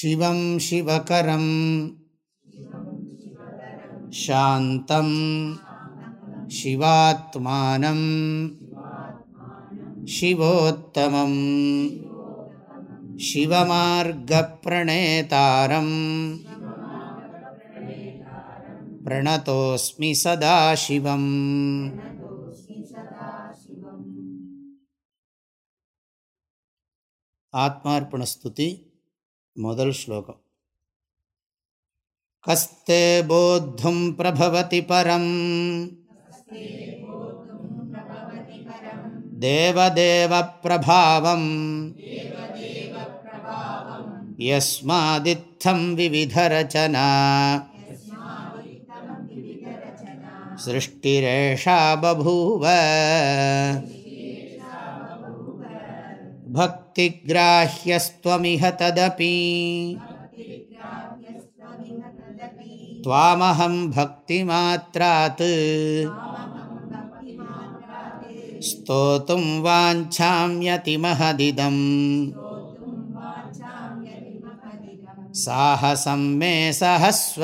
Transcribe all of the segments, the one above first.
शिवं शिवकरं शान्तं शिवात्मानं शिवोत्तमम् शिवमार्गप्रणेतारम् प्रणतोऽस्मि सदाशिवम् आत्मार्पणस्तुति முதல் ஸ்லோகம் கஸ்தே போத்தும் பிரபவதி பரம் தேவதேவ பிரபாவம் யஸ்மாதித்தம் விவிதரச்சனா सृष्टिरेषा बभूव भक्तिग्राह्यस्त्वमिह तदपि त्वामहं भक्तिमात्रात् स्तोतुं वाञ्छाम्यतिमहदिदम् साहसं मे सहस्व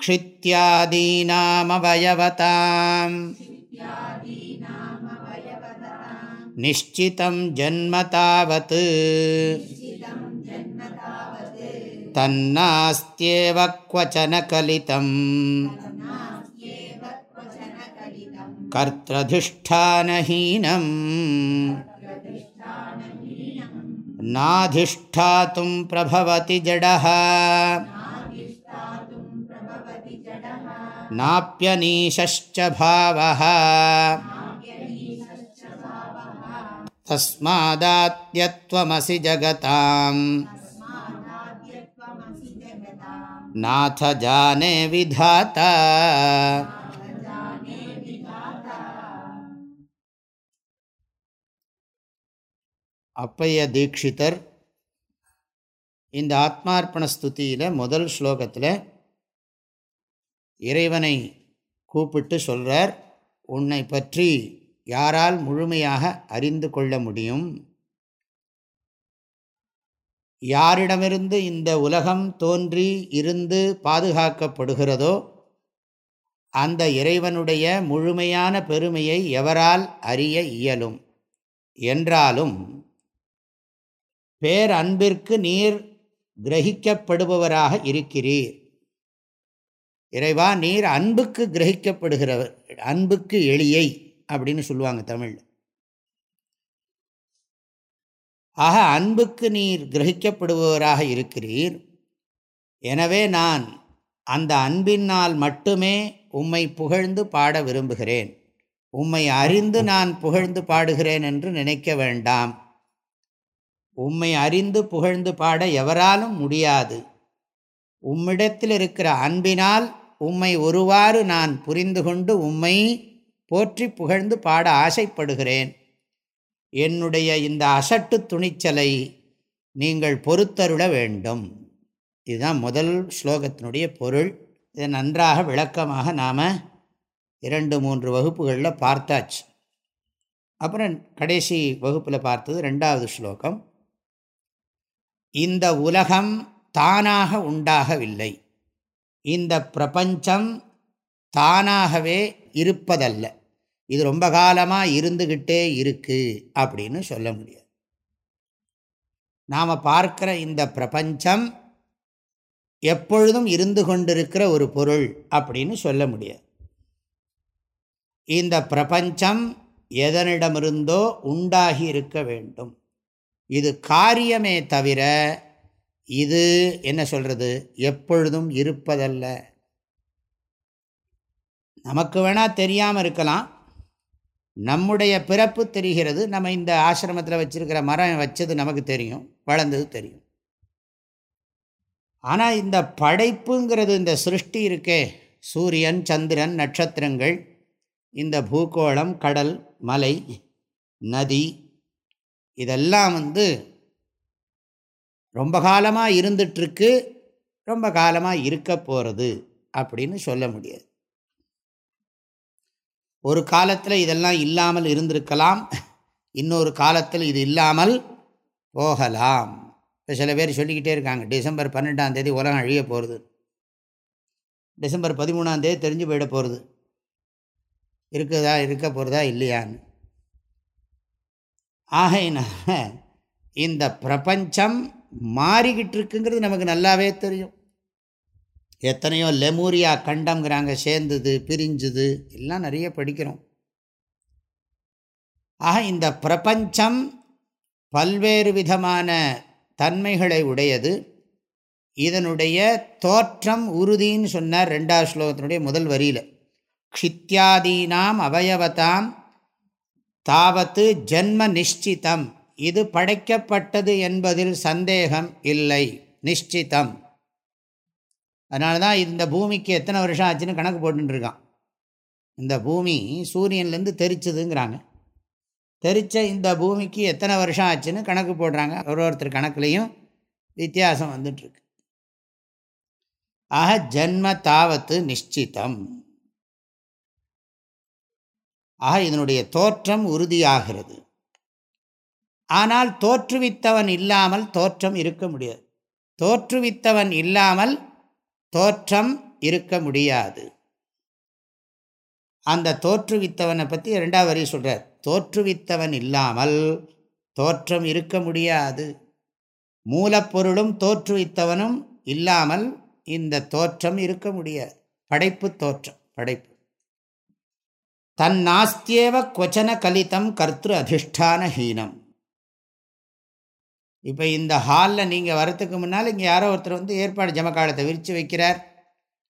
क्षित्यादीनामवयवताम् निश्चितं जन्म तावत् तन्नास्त्येव क्वचन कलितम् कर्त्रधिष्ठानहीनम् नाधिष्ठातुं प्रभवति जडः नाप्यनीशश्च भावः तस्मादात्यत्वमसि जगताम् नाथ जाने विधाता அப்பைய தீட்சிதர் இந்த ஆத்மார்ப்பண ஸ்துதியில் முதல் ஸ்லோகத்தில் இறைவனை கூப்பிட்டு சொல்கிறார் உன்னை பற்றி யாரால் முழுமையாக அறிந்து கொள்ள முடியும்? யாரிடமிருந்து இந்த உலகம் தோன்றி இருந்து பாதுகாக்கப்படுகிறதோ அந்த இறைவனுடைய முழுமையான பெருமையை எவரால் அறிய இயலும்? என்றாலும் பேரன்பிற்கு நீர் கிரகிக்கப்படுபவராக இருக்கிறீர். இறைவா நீர் அன்புக்கு கிரகிக்கப்படுகிறவர் அன்புக்கு எளியை. அப்படின்னு சொல்லுவாங்க தமிழ் ஆக அன்புக்கு நீர் கிரகிக்கப்படுபவராக இருக்கிறீர். எனவே நான் அந்த அன்பினால் மட்டுமே உம்மை புகழ்ந்து பாட விரும்புகிறேன். உம்மை அறிந்து நான் புகழ்ந்து பாடுகிறேன் என்று நினைக்க வேண்டாம். உம்மை அறிந்து புகழ்ந்து பாட எவராலும் முடியாது. உம்மிடத்தில் இருக்கிற அன்பினால் உம்மை ஒருவாறு நான் புரிந்து கொண்டு உம்மை போற்றி புகழ்ந்து பாட ஆசைப்படுகிறேன். என்னுடைய இந்த அசட்டு துணிச்சலை நீங்கள் பொறுத்தருள வேண்டும். இதுதான் முதல் ஸ்லோகத்தினுடைய பொருள். இதை நன்றாக விளக்கமாக நாம் இரண்டு மூன்று வகுப்புகளில் பார்த்தாச்சு. அப்புறம் கடைசி வகுப்பில் பார்த்தது ரெண்டாவது ஸ்லோகம். இந்த உலகம் தானாக உண்டாகவில்லை. இந்த பிரபஞ்சம் தானாகவே இருப்பதல்ல. இது ரொம்ப காலமாக இருந்துக்கிட்டே இருக்குது அப்படின்னு சொல்ல முடியாது. நாம் பார்க்கிற இந்த பிரபஞ்சம் எப்பொழுதும் இருந்து கொண்டிருக்கிற ஒரு பொருள் அப்படின்னு சொல்ல முடியாது. இந்த பிரபஞ்சம் எதனிடமிருந்தோ உண்டாகி இருக்க வேண்டும். இது காரியமே தவிர இது என்ன சொல்கிறது எப்பொழுதும் இருப்பதல்ல. நமக்கு வேணால் தெரியாமல் இருக்கலாம். நம்முடைய பிறப்பு தெரிகிறது. நம்ம இந்த ஆசிரமத்தில் வச்சுருக்கிற மரம் வச்சது நமக்கு தெரியும். வளர்ந்தது தெரியும். ஆனால் இந்த படைப்புங்கிறது இந்த சிருஷ்டி இருக்கே. சூரியன் சந்திரன் நட்சத்திரங்கள் இந்த பூகோளம் கடல் மலை நதி இதெல்லாம் வந்து ரொம்ப காலமாக இருந்துட்டுருக்கு ரொம்ப காலமாக இருக்க போகிறது அப்படின்னு சொல்ல முடியாது. ஒரு காலத்தில் இதெல்லாம் இல்லாமல் இருந்திருக்கலாம். இன்னொரு காலத்தில் இது இல்லாமல் போகலாம். இப்போ சில பேர் சொல்லிக்கிட்டே இருக்காங்க டிசம்பர் பன்னெண்டாம் தேதி உலகம் அழிய போகிறது டிசம்பர் பதிமூணாம் தேதி தெரிஞ்சு போயிட போகிறது இருக்குதா இருக்க போகிறதா இல்லையான்னு. ஆகையினால இந்த பிரபஞ்சம் மாறிக்கிட்டு இருக்குங்கிறது நமக்கு நல்லாவே தெரியும். எத்தனையோ லெமூரியா கண்டம்ங்கிறாங்க சேர்ந்தது பிரிஞ்சுது எல்லாம் நிறைய படிக்கிறோம். ஆக இந்த பிரபஞ்சம் பல்வேறு விதமான தன்மைகளை உடையது. இதனுடைய தோற்றம் உறுதின்னு சொன்னார் ரெண்டாவது ஸ்லோகத்தினுடைய முதல் வரியில். க்ஷித்யாதீனாம் அவயவதாம் தாவத்து ஜென்ம நிஷ்டிதம். இது படைக்கப்பட்டது என்பதில் சந்தேகம் இல்லை. நிஷ்டிதம். அதனால தான் இந்த பூமிக்கு எத்தனை வருஷம் ஆச்சுன்னு கணக்கு போட்டுருக்கான் இந்த பூமி சூரியன்லேருந்து தெரிச்சதுங்கிறாங்க. தெரித்த இந்த பூமிக்கு எத்தனை வருஷம் ஆச்சுன்னு கணக்கு போடுறாங்க. ஒரு ஒருத்தர் கணக்குலேயும் வித்தியாசம் வந்துட்டுருக்கு. ஆக ஜன்ம தாவத்து நிச்சிதம் ஆக இதனுடைய தோற்றம் உறுதியாகிறது. ஆனால் தோற்றுவித்தவன் இல்லாமல் தோற்றம் இருக்க முடியாது. தோற்றுவித்தவன் இல்லாமல் தோற்றம் இருக்க முடியாது. அந்த தோற்றுவித்தவனை பற்றி ரெண்டாவது வரி சொல்கிறார் தோற்றுவித்தவன் இல்லாமல் தோற்றம் இருக்க முடியாது. மூலப்பொருளும் தோற்றுவித்தவனும் இல்லாமல் இந்த தோற்றம் இருக்க முடியாது. படைப்பு தோற்றம் படைப்பு. தன் நாஸ்தியேவ கொச்சன கலிதம் கர்த்திரு அதிஷ்டான ஹீனம் இப்போ இந்த ஹாலில் நீங்கள் வரத்துக்கு முன்னால் இங்கே யாரோ ஒருத்தர் வந்து ஏற்பாடு ஜமக்காலத்தை விரித்து வைக்கிறார்.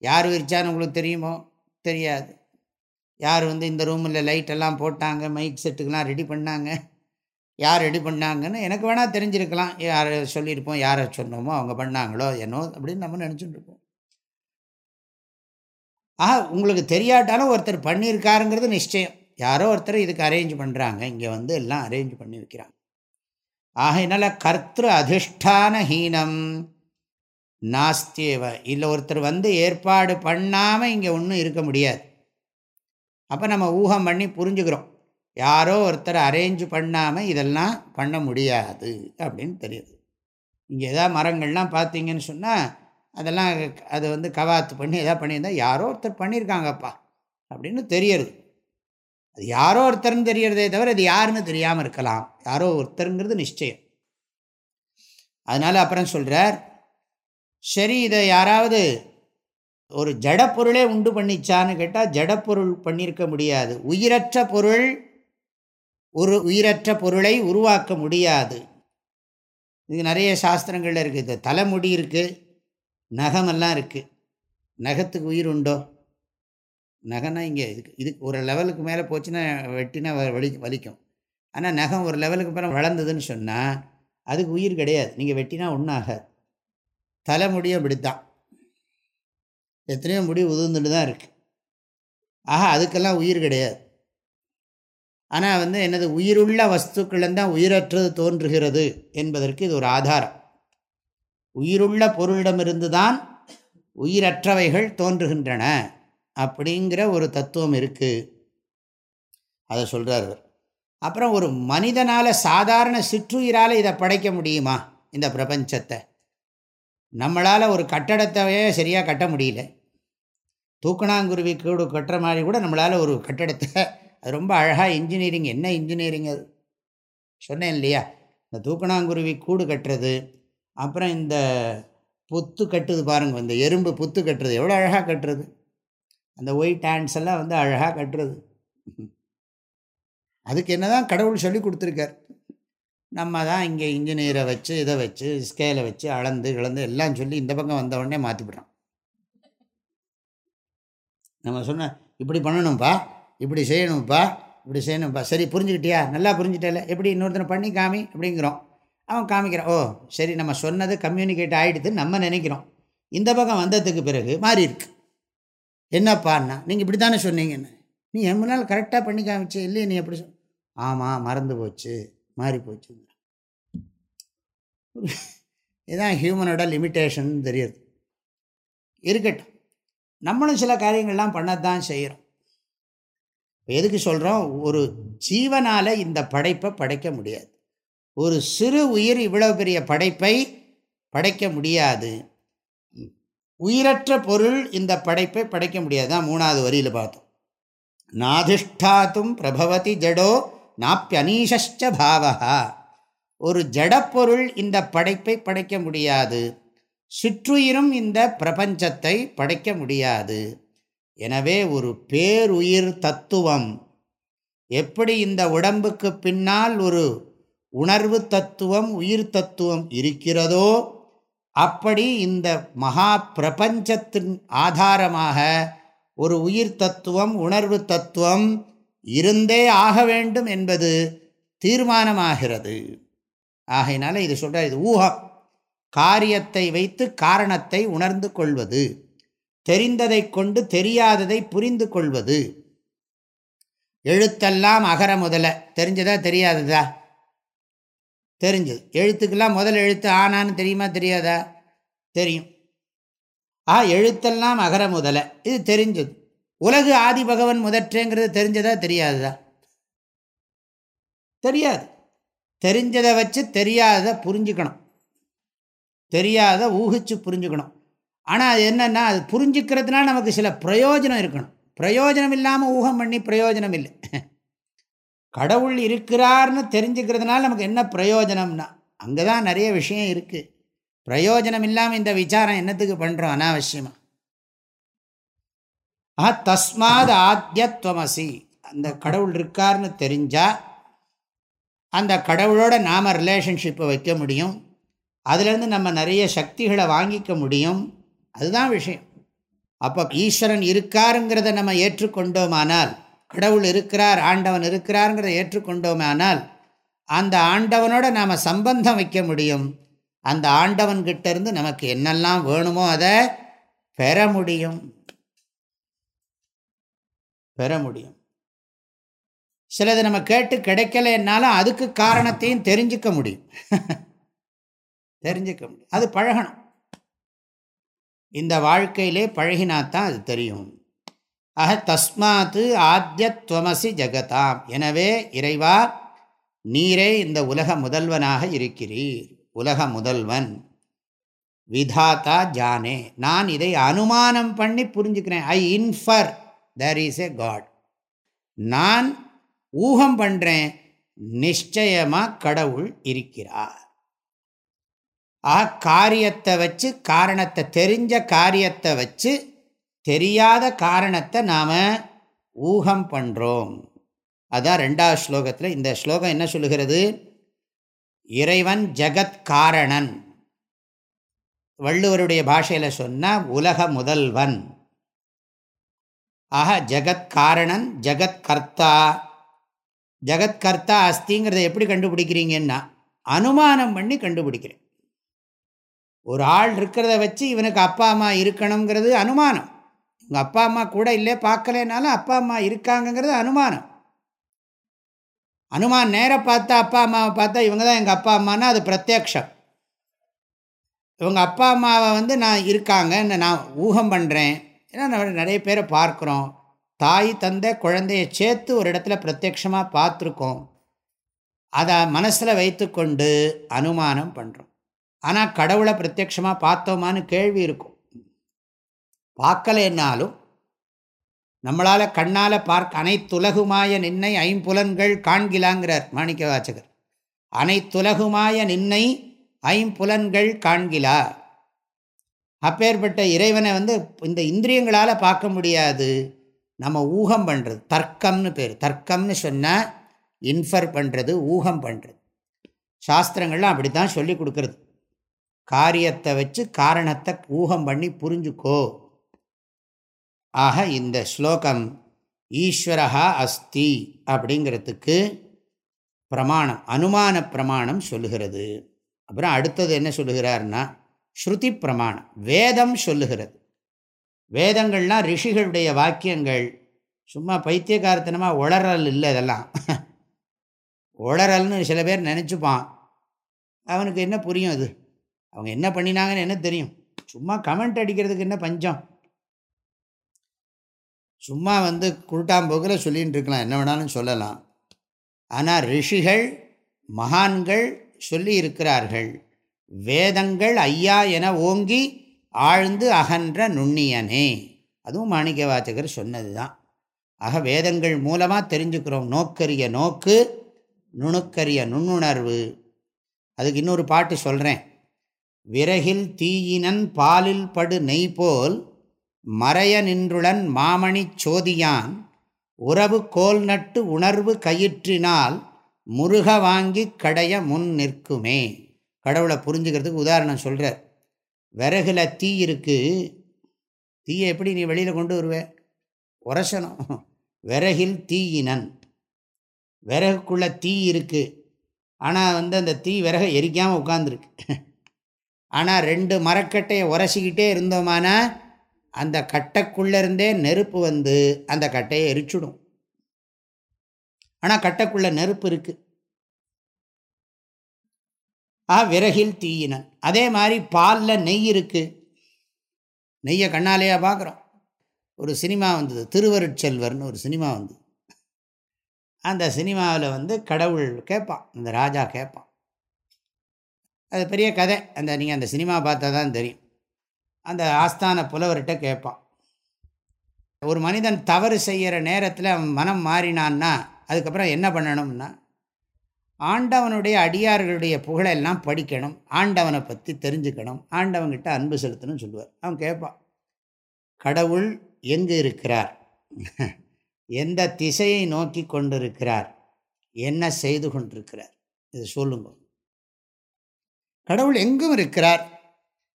யார் விரிச்சான்னு உங்களுக்கு தெரியுமோ? தெரியாது. யார் வந்து இந்த ரூமில் லைட்டெல்லாம் போட்டாங்க மைக் செட்டுக்கெலாம் ரெடி பண்ணாங்க யார் ரெடி பண்ணாங்கன்னு எனக்கு வேணால் தெரிஞ்சிருக்கலாம். யார் சொல்லியிருப்போம் யாரை சொன்னோமோ அவங்க பண்ணாங்களோ என்னோ அப்படின்னு நம்ம நினச்சிட்டு இருப்போம். ஆஹா உங்களுக்கு தெரியாட்டாலும் ஒருத்தர் பண்ணியிருக்காருங்கிறது நிச்சயம். யாரோ ஒருத்தர் இதுக்கு அரேஞ்ச் பண்ணுறாங்க இங்கே வந்து எல்லாம் அரேஞ்ச் பண்ணி வைக்கிறாங்க. ஆகையினால கர்த்திரு அதிஷ்டான ஹீனம் நாஸ்தியவ இல்லை ஒருத்தர் வந்து ஏற்பாடு பண்ணாமல் இங்கே ஒன்றும் இருக்க முடியாது. அப்போ நம்ம ஊகம் பண்ணி புரிஞ்சுக்கிறோம். யாரோ ஒருத்தர் அரேஞ்ச் பண்ணாமல் இதெல்லாம் பண்ண முடியாது அப்படின்னு தெரியுது. இங்கே எதாவது மரங்கள்லாம் பார்த்தீங்கன்னு சொன்னால் அதெல்லாம் அது வந்து கவாத்து பண்ணி எதாவது பண்ணியிருந்தால் யாரோ ஒருத்தர் பண்ணியிருக்காங்கப்பா அப்படின்னு தெரியறது. அது யாரோ ஒருத்தர்னு தெரியறதே தவிர அது யாருன்னு தெரியாமல் இருக்கலாம். யாரோ ஒருத்தருங்கிறது நிச்சயம். அதனால் அப்புறம் சொல்கிறார் சரி இதை யாராவது ஒரு ஜடப்பொருளே உண்டு பண்ணிச்சான்னு கேட்டால் ஜடப்பொருள் பண்ணியிருக்க முடியாது. உயிரற்ற பொருள் ஒரு உயிரற்ற பொருளை உருவாக்க முடியாது. இது நிறைய சாஸ்திரங்களில் இருக்குது தலைமுடி இருக்குது நகமெல்லாம் இருக்குது நகத்துக்கு உயிர் உண்டோ? நகைனா இங்கே இதுக்கு இதுக்கு ஒரு லெவலுக்கு மேலே போச்சுன்னா வெட்டினா வலி வலிக்கும். ஆனால் நகம் ஒரு லெவலுக்கு மேலே வளர்ந்ததுன்னு சொன்னால் அதுக்கு உயிர் கிடையாது. நீங்கள் வெட்டினா ஒன்றும் ஆகாது. தலைமுடியும் அப்படித்தான். எத்தனையோ முடி உதிர்ந்துட்டு தான் இருக்குது ஆஹா அதுக்கெல்லாம் உயிர் கிடையாது. ஆனால் வந்து என்னது உயிருள்ள வஸ்துக்கள்தான் உயிரற்றது தோன்றுகிறது என்பதற்கு இது ஒரு ஆதாரம். உயிருள்ள பொருளிடமிருந்து தான் உயிரற்றவைகள் தோன்றுகின்றன. அப்படிங்கிற ஒரு தத்துவம் இருக்குது அதை சொல்கிறார் அப்புறம் ஒரு மனிதனால் சாதாரண சிற்றுயிரால் இதை படைக்க முடியுமா இந்த பிரபஞ்சத்தை? நம்மளால் ஒரு கட்டடத்தையே சரியாக கட்ட முடியல. தூக்கணாங்குருவி கூடு கட்டுற மாதிரி கூட நம்மளால் ஒரு கட்டடத்தை அது ரொம்ப அழகாக இன்ஜினியரிங் என்ன இன்ஜினியரிங் அது? சொன்னேன் இல்லையா? இந்த தூக்கணாங்குருவி கூடு கட்டுறது அப்புறம் இந்த புத்து கட்டுது பாருங்கள் இந்த எறும்பு புத்து கட்டுறது எவ்வளோ அழகாக கட்டுறது? அந்த ஒயிட் ஹேண்ட்ஸ் எல்லாம் வந்து அழகாக கட்டுறது. அதுக்கு என்ன தான் கடவுள் சொல்லி கொடுத்துருக்கார். நம்ம தான் இங்கே இன்ஜினியரை வச்சு இதை வச்சு ஸ்கேலை வச்சு அளந்து இழந்து எல்லாம் சொல்லி இந்த பக்கம் வந்தவுடனே உடனே மாற்றிவிடுறோம் நம்ம சொன்ன இப்படி பண்ணணும்ப்பா இப்படி செய்யணும்ப்பா இப்படி செய்யணும்ப்பா சரி புரிஞ்சுக்கிட்டியா? நல்லா புரிஞ்சுட்டல. எப்படி இன்னொருத்தனை பண்ணி காமி? அப்படிங்கிறோம். அவன் காமிக்கிறான் ஓ சரி நம்ம சொன்னது கம்யூனிகேட் ஆகிடுது நம்ம நினைக்கிறோம். இந்த பக்கம் வந்ததுக்கு பிறகு மாறி இருக்கு என்னப்பான்னா நீங்கள் இப்படி தானே சொன்னீங்கன்னு. நீ என் முன்னால் கரெக்டாக பண்ணி காமிச்சு இல்லையே நீ எப்படி சொல் ஆமாம் மறந்து போச்சு மாறி போச்சு. இதுதான் ஹியூமனோட லிமிட்டேஷன் தெரியுது. இருக்கட்டும். நம்மளும் சில காரியங்கள்லாம் பண்ணத்தான் செய்கிறோம் எதுக்கு சொல்கிறோம் ஒரு ஜீவனால் இந்த படைப்பை படைக்க முடியாது. ஒரு சிறு உயிர் இவ்வளோ பெரிய படைப்பை படைக்க முடியாது. உயிரற்ற பொருள் இந்த படைப்பை படைக்க முடியாது தான் மூணாவது வரியில் பார்த்தோம். நாதிஷ்டாத்தும் பிரபவதி ஜடோ நாப்பியனீஷ்ச பாவகா ஒரு ஜடப்பொருள் இந்த படைப்பை படைக்க முடியாது. சிற்றுயிரும் இந்த பிரபஞ்சத்தை படைக்க முடியாது. எனவே ஒரு பேருயிர் தத்துவம். எப்படி இந்த உடம்புக்கு பின்னால் ஒரு உணர்வு தத்துவம் உயிர் தத்துவம் இருக்கிறதோ அப்படி இந்த மகா பிரபஞ்சத்தின் ஆதாரமாக ஒரு உயிர் தத்துவம் உணர்வு தத்துவம் இருந்தே ஆக வேண்டும் என்பது தீர்மானமாகிறது. ஆகையினால இது சொல்கிற இது ஊகம். காரியத்தை வைத்து காரணத்தை உணர்ந்து கொள்வது. தெரிந்ததை கொண்டு தெரியாததை புரிந்து கொள்வது. எழுத்தெல்லாம் அகர முதல. தெரிஞ்சதா தெரியாததா? தெரிஞ்சது. எழுத்துக்கெல்லாம் முதல் எழுத்து ஆனான்னு தெரியுமா தெரியாதா? தெரியும். ஆ எழுத்தெல்லாம் அகர முதல. இது தெரிஞ்சது. உலகு ஆதி பகவன் முதற்றேங்கிறது தெரிஞ்சதா தெரியாததா? தெரியாது. தெரிஞ்சதை வச்சு தெரியாத புரிஞ்சுக்கணும். தெரியாத ஊகிச்சு புரிஞ்சுக்கணும். ஆனால் அது என்னென்னா அது புரிஞ்சுக்கிறதுனால நமக்கு சில பிரயோஜனம் இருக்கணும். பிரயோஜனம் இல்லாமல் ஊகம் பண்ணி பிரயோஜனம் இல்லை. கடவுள் இருக்கிறார்னு தெரிஞ்சுக்கிறதுனால நமக்கு என்ன பிரயோஜனம்னா அங்கே தான் நிறைய விஷயம் இருக்குது பிரயோஜனம் இல்லாமல் இந்த விசாரம் என்னத்துக்கு பண்ணுறோம் அனாவசியமாக ஆ தஸ்மாத் ஆத்தியத்வமசி அந்த கடவுள் இருக்கார்னு தெரிஞ்சால் அந்த கடவுளோட நாம் ரிலேஷன்ஷிப்பை வைக்க முடியும். அதுலேருந்து நம்ம நிறைய சக்திகளை வாங்கிக்க முடியும். அதுதான் விஷயம். அப்போ ஈஸ்வரன் இருக்காருங்கிறத நம்ம ஏற்றுக்கொண்டோமானால் கடவுள் இருக்கிறார் ஆண்டவன் இருக்கிறாருங்கிறத ஏற்றுக்கொண்டோமானால் அந்த ஆண்டவனோட நாம் சம்பந்தம் வைக்க முடியும். அந்த ஆண்டவன்கிட்ட இருந்து நமக்கு என்னெல்லாம் வேணுமோ அதை பெற முடியும். பெற முடியும். சிலது நம்ம கேட்டு கிடைக்கலன்னாலும் அதுக்கு காரணத்தையும் தெரிஞ்சுக்க முடியும். தெரிஞ்சுக்க முடியும். அது பழகணும். இந்த வாழ்க்கையிலே பழகினாத்தான் அது தெரியும். ஆக தஸ்மாத்து ஆத்தியத்வமசி ஜகதாம். எனவே இறைவா நீரே இந்த உலக முதல்வனாக இருக்கிறீர். உலக முதல்வன். விதாத்தா ஜானே. நான் இதை அனுமானம் பண்ணி புரிஞ்சுக்கிறேன். I infer there is a God. நான் ஊகம் பண்ணுறேன் நிச்சயமாக கடவுள் இருக்கிறார். ஆ காரியத்தை வச்சு காரணத்தை தெரிஞ்ச காரியத்தை வச்சு தெரியாத காரணத்தை நாம் ஊகம் பண்ணுறோம் அதுதான் ரெண்டாவது ஸ்லோகத்தில் இந்த ஸ்லோகம் என்ன சொல்லுகிறது? இறைவன் ஜகத் காரணன். வள்ளுவருடைய பாஷையில் சொன்னால் உலக முதல்வன். ஆக ஜகத் காரணன் ஜகத் கர்த்தா. ஜகத்கர்த்தா அஸ்திங்கிறத எப்படி கண்டுபிடிக்கிறீங்கன்னா அனுமானம் பண்ணி கண்டுபிடிக்கிறேன். ஒரு ஆள் இருக்கிறத வச்சு இவனுக்கு அப்பா அம்மா இருக்கணுங்கிறது அனுமானம். உங்கள் அப்பா அம்மா கூட இல்லை பார்க்கலனாலும் அப்பா அம்மா இருக்காங்கங்கிறது அனுமானம். அனுமான் நேராக பார்த்தா அப்பா அம்மாவை பார்த்தா இவங்க தான் எங்கள் அப்பா அம்மானா அது பிரத்யக்ஷம். இவங்க அப்பா அம்மாவை வந்து நான் இருக்காங்க நான் ஊகம் பண்ணுறேன் ஏன்னா நம்ம நிறைய பேரை பார்க்குறோம். தாய் தந்தை குழந்தைய சேர்த்து ஒரு இடத்துல பிரத்யக்ஷமாக பார்த்துருக்கோம். அதை மனசில் வைத்துக்கொண்டு அனுமானம் பண்ணுறோம் ஆனால் கடவுளை பிரத்யக்ஷமாக பார்த்தோமான்னு கேள்வி இருக்கும். பார்க்கலைன்னாலும் நம்மளால் கண்ணால் பார்க்க அனைத்துலகுமாய நின்னை ஐம்புலன்கள் காண்கிலாங்கிறார் மாணிக்க வாச்சகர் அனைத்துலகுமாய நின்னை ஐம்புலன்கள் காண்கிலா அப்பேற்பட்ட இறைவனை வந்து இந்த இந்திரியங்களால் பார்க்க முடியாது. நம்ம ஊகம் பண்ணுறது தர்க்கம்னு பேர். தர்க்கம்னு சொன்னால் இன்ஃபர் பண்ணுறது ஊகம் பண்ணுறது சாஸ்திரங்கள்லாம் அப்படி தான் சொல்லி கொடுக்குறது. காரியத்தை வச்சு காரணத்தை ஊகம் பண்ணி புரிஞ்சுக்கோ. ஆக இந்த ஸ்லோகம் ஈஸ்வரஹா அஸ்தி அப்படிங்கிறதுக்கு பிரமாணம் அனுமான பிரமாணம் சொல்லுகிறது. அப்புறம் அடுத்தது என்ன சொல்லுகிறார்னா ஸ்ருதி பிரமாணம் வேதம் சொல்லுகிறது. வேதங்கள்லாம் ரிஷிகளுடைய வாக்கியங்கள். சும்மா பைத்தியகாரத்தனமாக உளறல் இல்லை இதெல்லாம். உளறல்னு சில பேர் நினச்சிப்பான். அவனுக்கு என்ன புரியும் அது அவங்க என்ன பண்ணினாங்கன்னு என்ன தெரியும்? சும்மா கமெண்ட் அடிக்கிறதுக்கு என்ன பஞ்சம்? சும்மா வந்து குருட்டாம்போக்கில் சொல்லின்னு இருக்கலாம். என்ன வேணாலும் சொல்லலாம். ஆனால் ரிஷிகள் மகான்கள் சொல்லி இருக்கிறார்கள் வேதங்கள் ஐயா என ஓங்கி ஆழ்ந்து அகன்ற நுண்ணியனே. அதுவும் மாணிக்க வாச்சகர் சொன்னது தான் ஆக வேதங்கள் மூலமாக தெரிஞ்சுக்கிறோம். நோக்கரிய நோக்கு நுணுக்கரிய நுண்ணுணர்வு. அதுக்கு இன்னொரு பாட்டு சொல்கிறேன் விறகில் தீயினன் பாலில் படு நெய் போல் மறைய நின்றுடன் மாமணிச் சோதியான் உறவு கோல் நட்டு உணர்வு கயிற்றினால் முருக வாங்கி கடைய முன் நிற்குமே. கடவுளை புரிஞ்சுக்கிறதுக்கு உதாரணம் சொல்கிறார் விறகுல தீ இருக்குது தீயை எப்படி நீ வெளியில் கொண்டு வருவே? உரசணும். விறகில் தீயினன் விறகுக்குள்ளே தீ இருக்குது ஆனால் வந்து அந்த தீ விறகை எரிக்காமல் உட்காந்துருக்கு ஆனால் ரெண்டு மரக்கட்டையை உரசிக்கிட்டே இருந்தோமானா அந்த கட்டைக்குள்ளேருந்தே நெருப்பு வந்து அந்த கட்டையை எரிச்சுடும். ஆனால் கட்டைக்குள்ளே நெருப்பு இருக்குது ஆ விறகில் தீயினன். அதே மாதிரி பாலில் நெய் இருக்குது நெய்யை கண்ணாலேயே பார்க்குறோம். ஒரு சினிமா வந்தது. திருவருட்செல்வர்னு ஒரு சினிமா வந்தது. அந்த சினிமாவில் வந்து கடவுள் கேட்பான். அந்த ராஜா கேட்பான். அது பெரிய கதை. அந்த நீங்கள் அந்த சினிமா பார்த்தா தான் தெரியும். அந்த ஆஸ்தான புலவர்கிட்ட கேட்பான். ஒரு மனிதன் தவறு செய்கிற நேரத்தில் அவன் மனம் மாறினான்னா அதுக்கப்புறம் என்ன பண்ணணும்னா ஆண்டவனுடைய அடியார்களுடைய புகழெல்லாம் படிக்கணும் ஆண்டவனை பற்றி தெரிஞ்சுக்கணும் ஆண்டவன்கிட்ட அன்பு செலுத்தணும்னு சொல்லுவார். அவன் கேட்பான் கடவுள் எங்கு இருக்கிறார்? எந்த திசையை நோக்கி கொண்டிருக்கிறார்? என்ன செய்து கொண்டிருக்கிறார்? இது சொல்லுங்க. கடவுள் எங்கும் இருக்கிறார்?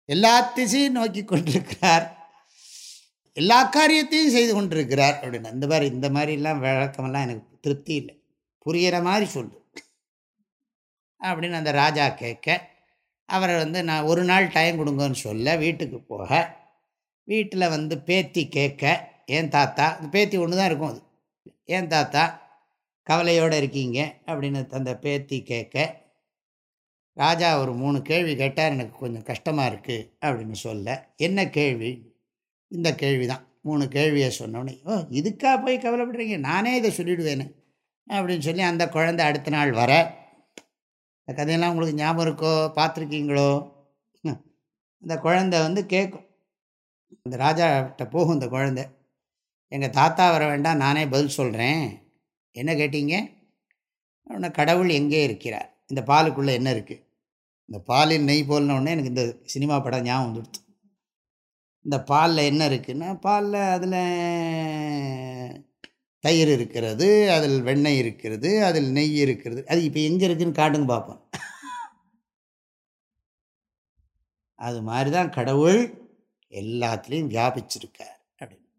எல்லா திசையும் நோக்கி கொண்டிருக்கிறார். எல்லா காரியத்தையும் செய்து கொண்டிருக்கிறார் அப்படின்னு. அந்த மாதிரி இந்த மாதிரிலாம் வழக்கமெல்லாம் எனக்கு திருப்தி இல்லை. புரிகிற மாதிரி சொல்லு. அப்படின்னு அந்த ராஜா கேட்க அவரை வந்து நான் ஒரு நாள் டைம் கொடுங்கன்னு சொல்ல வீட்டுக்கு போக. வீட்டில் வந்து பேத்தி கேட்க ஏன் தாத்தா? பேத்தி ஒன்று தான் இருக்கும் அது. ஏன் தாத்தா? கவலையோடு இருக்கீங்க? அப்படின்னு அந்த பேத்தி கேட்க ராஜா ஒரு மூணு கேள்வி கேட்டார் எனக்கு கொஞ்சம் கஷ்டமாக இருக்குது அப்படின்னு சொல்ல. என்ன கேள்வி? இந்த கேள்வி தான் மூணு கேள்வியை சொன்னோன்னே ஓ இதுக்காக போய் கவலைப்படுறீங்க? நானே இதை சொல்லிவிடுவேன்னு அப்படின்னு சொல்லி அந்த குழந்தை அடுத்த நாள் வர. இந்த கதையெல்லாம் உங்களுக்கு ஞாபகம் இருக்கோ? பார்த்துருக்கீங்களோ? அந்த குழந்தை வந்து கேட்கும் இந்த ராஜாட்ட போகும் இந்த குழந்தை. எங்கள் தாத்தா வர வேண்டாம் நானே பதில் சொல்கிறேன் என்ன கேட்டீங்க? உடனே கடவுள் எங்கே இருக்கிறார்? இந்த பாலுக்குள்ளே என்ன இருக்குது இந்த பாலில் நெய் போலன எனக்கு இந்த சினிமா படம் ஞாபகம் வந்துடுச்சு. இந்த பாலில் என்ன இருக்குன்னா பாலில் அதில் தயிர் இருக்கிறது அதில் வெண்ணெய் இருக்கிறது அதில் நெய் இருக்கிறது. அது இப்போ எங்கே இருக்குதுன்னு காட்டுங்க பார்ப்போம். அது மாதிரி தான் கடவுள் எல்லாத்துலேயும் வியாபிச்சிருக்கார் அப்படின்னு.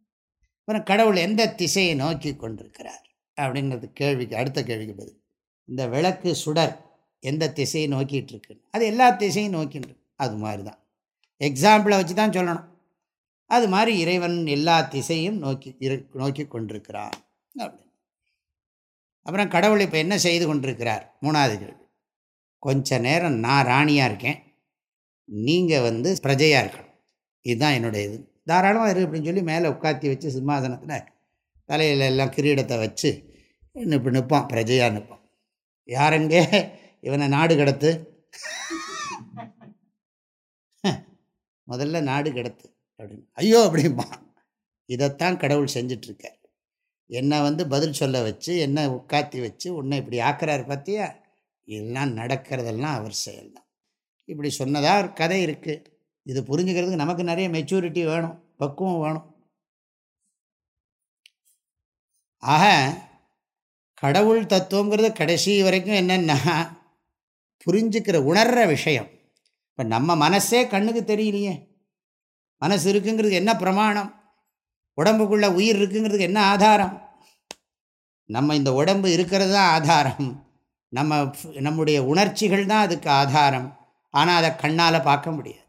அப்புறம் கடவுள் எந்த திசையை நோக்கி கொண்டிருக்கிறார் அப்படிங்கிறது கேள்விக்கு அடுத்த கேள்விக்கு பதில். இந்த விளக்கு சுடர். எந்த திசையை நோக்கிட்டு இருக்குன்னு அது எல்லா திசையும் நோக்கின்னு அது மாதிரி தான் எக்ஸாம்பிளை வச்சு தான் சொல்லணும். அது மாதிரி இறைவன் எல்லா திசையும் நோக்கி இரு நோக்கி கொண்டிருக்கிறான். அப்படின்னு அப்புறம் கடவுள் இப்போ என்ன செய்து கொண்டிருக்கிறார்? மூணாவது கேள்வி. கொஞ்ச நேரம் நான் ராணியாக இருக்கேன். நீங்கள் வந்து பிரஜையாக இருக்கணும். இதுதான் என்னுடைய இது. தாராளமாக இரு அப்படின்னு சொல்லி மேலே உட்காத்தி வச்சு சிம்மாசனத்தில் தலையில் எல்லாம் கிரீடத்தை வச்சு இப்போ நிற்பான் பிரஜையாக நிற்பான் யாரெங்கே இவனை நாடு கடத்து. முதல்ல நாடு கடத்து அப்படின்னு. ஐயோ அப்படிம்பா. இதைத்தான் கடவுள் செஞ்சிட்ருக்கார். என்னை வந்து பதில் சொல்ல வச்சு என்னை உட்காத்தி வச்சு உன்னை இப்படி ஆக்குறாரு பார்த்தியா இதெல்லாம் நடக்கிறதெல்லாம் அவர் செயல் தான் இப்படி சொன்னதாக ஒரு கதை இருக்குது இது புரிஞ்சுக்கிறதுக்கு நமக்கு நிறைய மெச்சூரிட்டி வேணும் பக்குவம் வேணும். ஆக கடவுள் தத்துவங்கிறது கடைசி வரைக்கும் என்னென்னா புரிஞ்சுக்கிற உணர்கிற விஷயம். இப்போ நம்ம மனசே கண்ணுக்கு தெரியலையே. மனசு இருக்குங்கிறது என்ன பிரமாணம்? உடம்புக்குள்ளே உயிர் இருக்குங்கிறதுக்கு என்ன ஆதாரம்? நம்ம இந்த உடம்பு இருக்கிறது தான் ஆதாரம். நம்ம நம்முடைய உணர்ச்சிகள் தான் அதுக்கு ஆதாரம். ஆனால் அதை கண்ணால் பார்க்க முடியாது.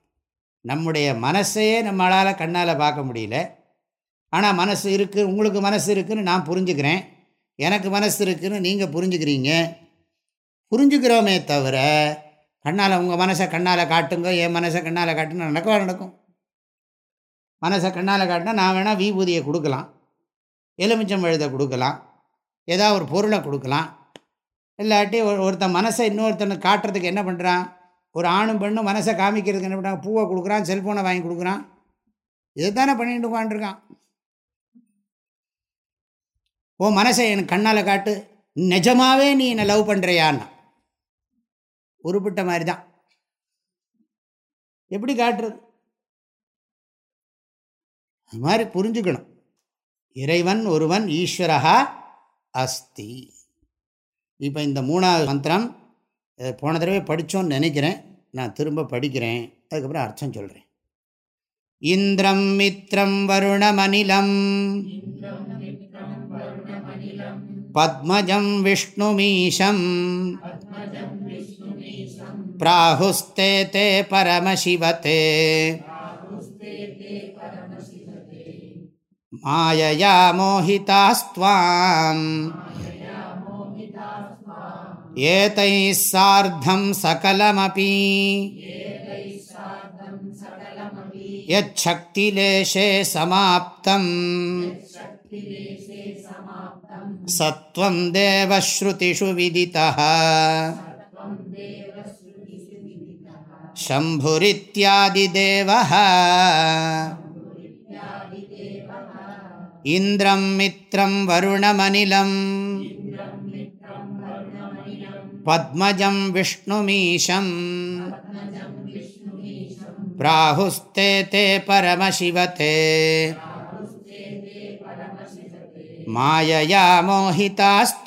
நம்முடைய மனசையே நம்மளால் கண்ணால் பார்க்க முடியல. ஆனால் மனசு இருக்குது உங்களுக்கு மனசு இருக்குதுன்னு நான் புரிஞ்சுக்கிறேன். எனக்கு மனசு இருக்குதுன்னு நீங்கள் புரிஞ்சுக்கிறீங்க. புரிஞ்சுக்கிறோமே தவிர கண்ணால் உங்கள் மனசை கண்ணால் காட்டுங்க என் மனசை கண்ணால் காட்டுன்னு நடக்கவா நடக்கும்? மனசை கண்ணால் காட்டினா நான் வேணால் விபூதியை கொடுக்கலாம் எலுமிச்சம் எழுத கொடுக்கலாம் ஏதாவது ஒரு பொருளை கொடுக்கலாம். இல்லாட்டி ஒரு ஒருத்தன் மனசை இன்னொருத்தனுக்கு காட்டுறதுக்கு என்ன பண்ணுறான் ஒரு ஆணும் பெண்ணும் மனசை காமிக்கிறதுக்கு என்ன பண்ணுறான் பூவை கொடுக்குறான் செல்ஃபோனை வாங்கி கொடுக்குறான். இதை தானே பண்ணிட்டு உட்காந்துருக்கான் ஓ மனசை எனக்கு கண்ணால் காட்டு. நிஜமாகவே நீ என்னை லவ் பண்ணுறியான்னா உருப்பிட்ட மாதிரி தான் எப்படி காட்டுறது? அது மாதிரி புரிஞ்சுக்கணும். இறைவன் ஒருவன் ஈஸ்வரகா அஸ்தி. இப்போ இந்த மூணாவது மந்திரம் போன தடவை படித்தோன்னு நினைக்கிறேன். நான் திரும்ப படிக்கிறேன். அதுக்கப்புறம் அர்த்தம் சொல்கிறேன் இந்திரம் மித்ரம் வருணமனிலம் பத்மஜம் விஷ்ணுமீஷம். प्राहुस्ते ते परमशिवते मायया मोहितास्त्वाम् एतैः सार्धं सकलमपि यच्छक्तिलेशे समाप्तम् सत्त्वं देवश्रुतिषु विदितः शम्भुरित्यादिदेवः। इन्द्रं मित्रं वरुणमनिलम्। पद्मजं विष्णुमीशम्। प्राहुस्ते ते परमशिवते। मायया मोहितास्त्वाम्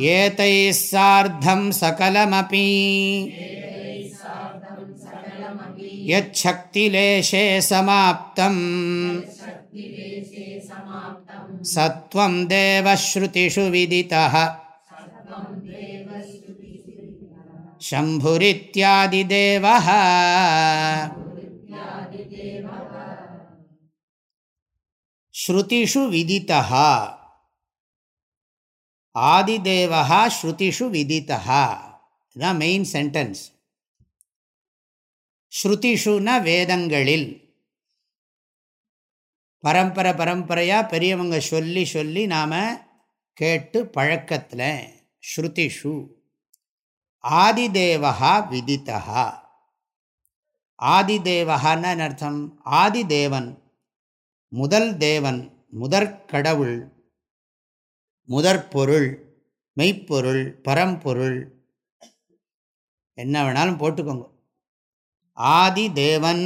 एतैः सार्धं सकलमपि यच्छक्तिलेशे समाप्तम् सत्त्वं देवश्रुतिषु विदितः शम्भुरित्यादिदेवः श्रुतिषु विदितः ஆதிதேவா ஸ்ருதிஷு விதித்தா இதுதான் மெயின் சென்டென்ஸ் ஸ்ருதிஷுனா வேதங்களில். பரம்பரை பரம்பரையாக பெரியவங்க சொல்லி சொல்லி நாம் கேட்டு பழக்கத்தில் ஸ்ருதிஷு. ஆதிதேவா விதித்தா ஆதிதேவகான்னு அர்த்தம்? ஆதிதேவன் முதல் தேவன் முதற் கடவுள் முதற்பொருள் மெய்ப்பொருள் பரம்பொருள் என்ன வேணாலும் போட்டுக்கோங்க. ஆதி தேவன்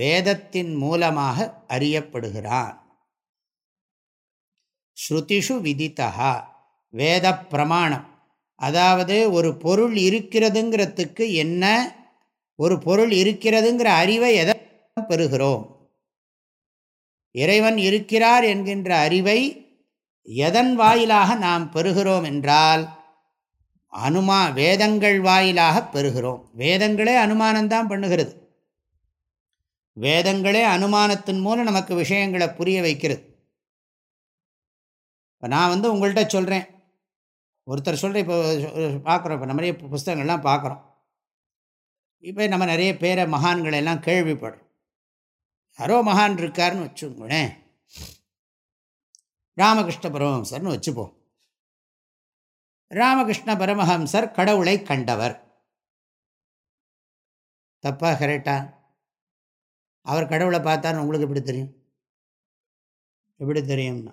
வேதத்தின் மூலமாக அறியப்படுகிறான். ஸ்ருதிஷு விதித்தா வேத பிரமாணம் அதாவது ஒரு பொருள் இருக்கிறதுங்கிறதுக்கு என்ன ஒரு பொருள் இருக்கிறதுங்கிற அறிவை எதை பெறுகிறோம்? இறைவன் இருக்கிறார் என்கின்ற அறிவை எதன் வாயிலாக நாம் பெறுகிறோம் என்றால் அனுமா வேதங்கள் வாயிலாக பெறுகிறோம். வேதங்களே அனுமானம்தான் பண்ணுகிறது. வேதங்களே அனுமானத்தின் மூலம் நமக்கு விஷயங்களை புரிய வைக்கிறது. இப்போ நான் வந்து உங்கள்கிட்ட சொல்கிறேன் ஒருத்தர் சொல்கிறேன் இப்போ பார்க்குறோம் இப்போ நிறைய புஸ்தகங்கள்லாம் பார்க்குறோம். இப்போ நம்ம நிறைய பேரை மகான்களெல்லாம் கேள்விப்படுறோம். யாரோ மகான் இருக்காருன்னு வச்சுக்கோங்களேன். ராமகிருஷ்ண பரமஹம்சர்னு வச்சுப்போம் ராமகிருஷ்ண பரமஹம்சர் கடவுளை கண்டவர். தப்பா கரெக்டா? அவர் கடவுளை பார்த்தான்னு உங்களுக்கு எப்படி தெரியும்? எப்படி தெரியும்னா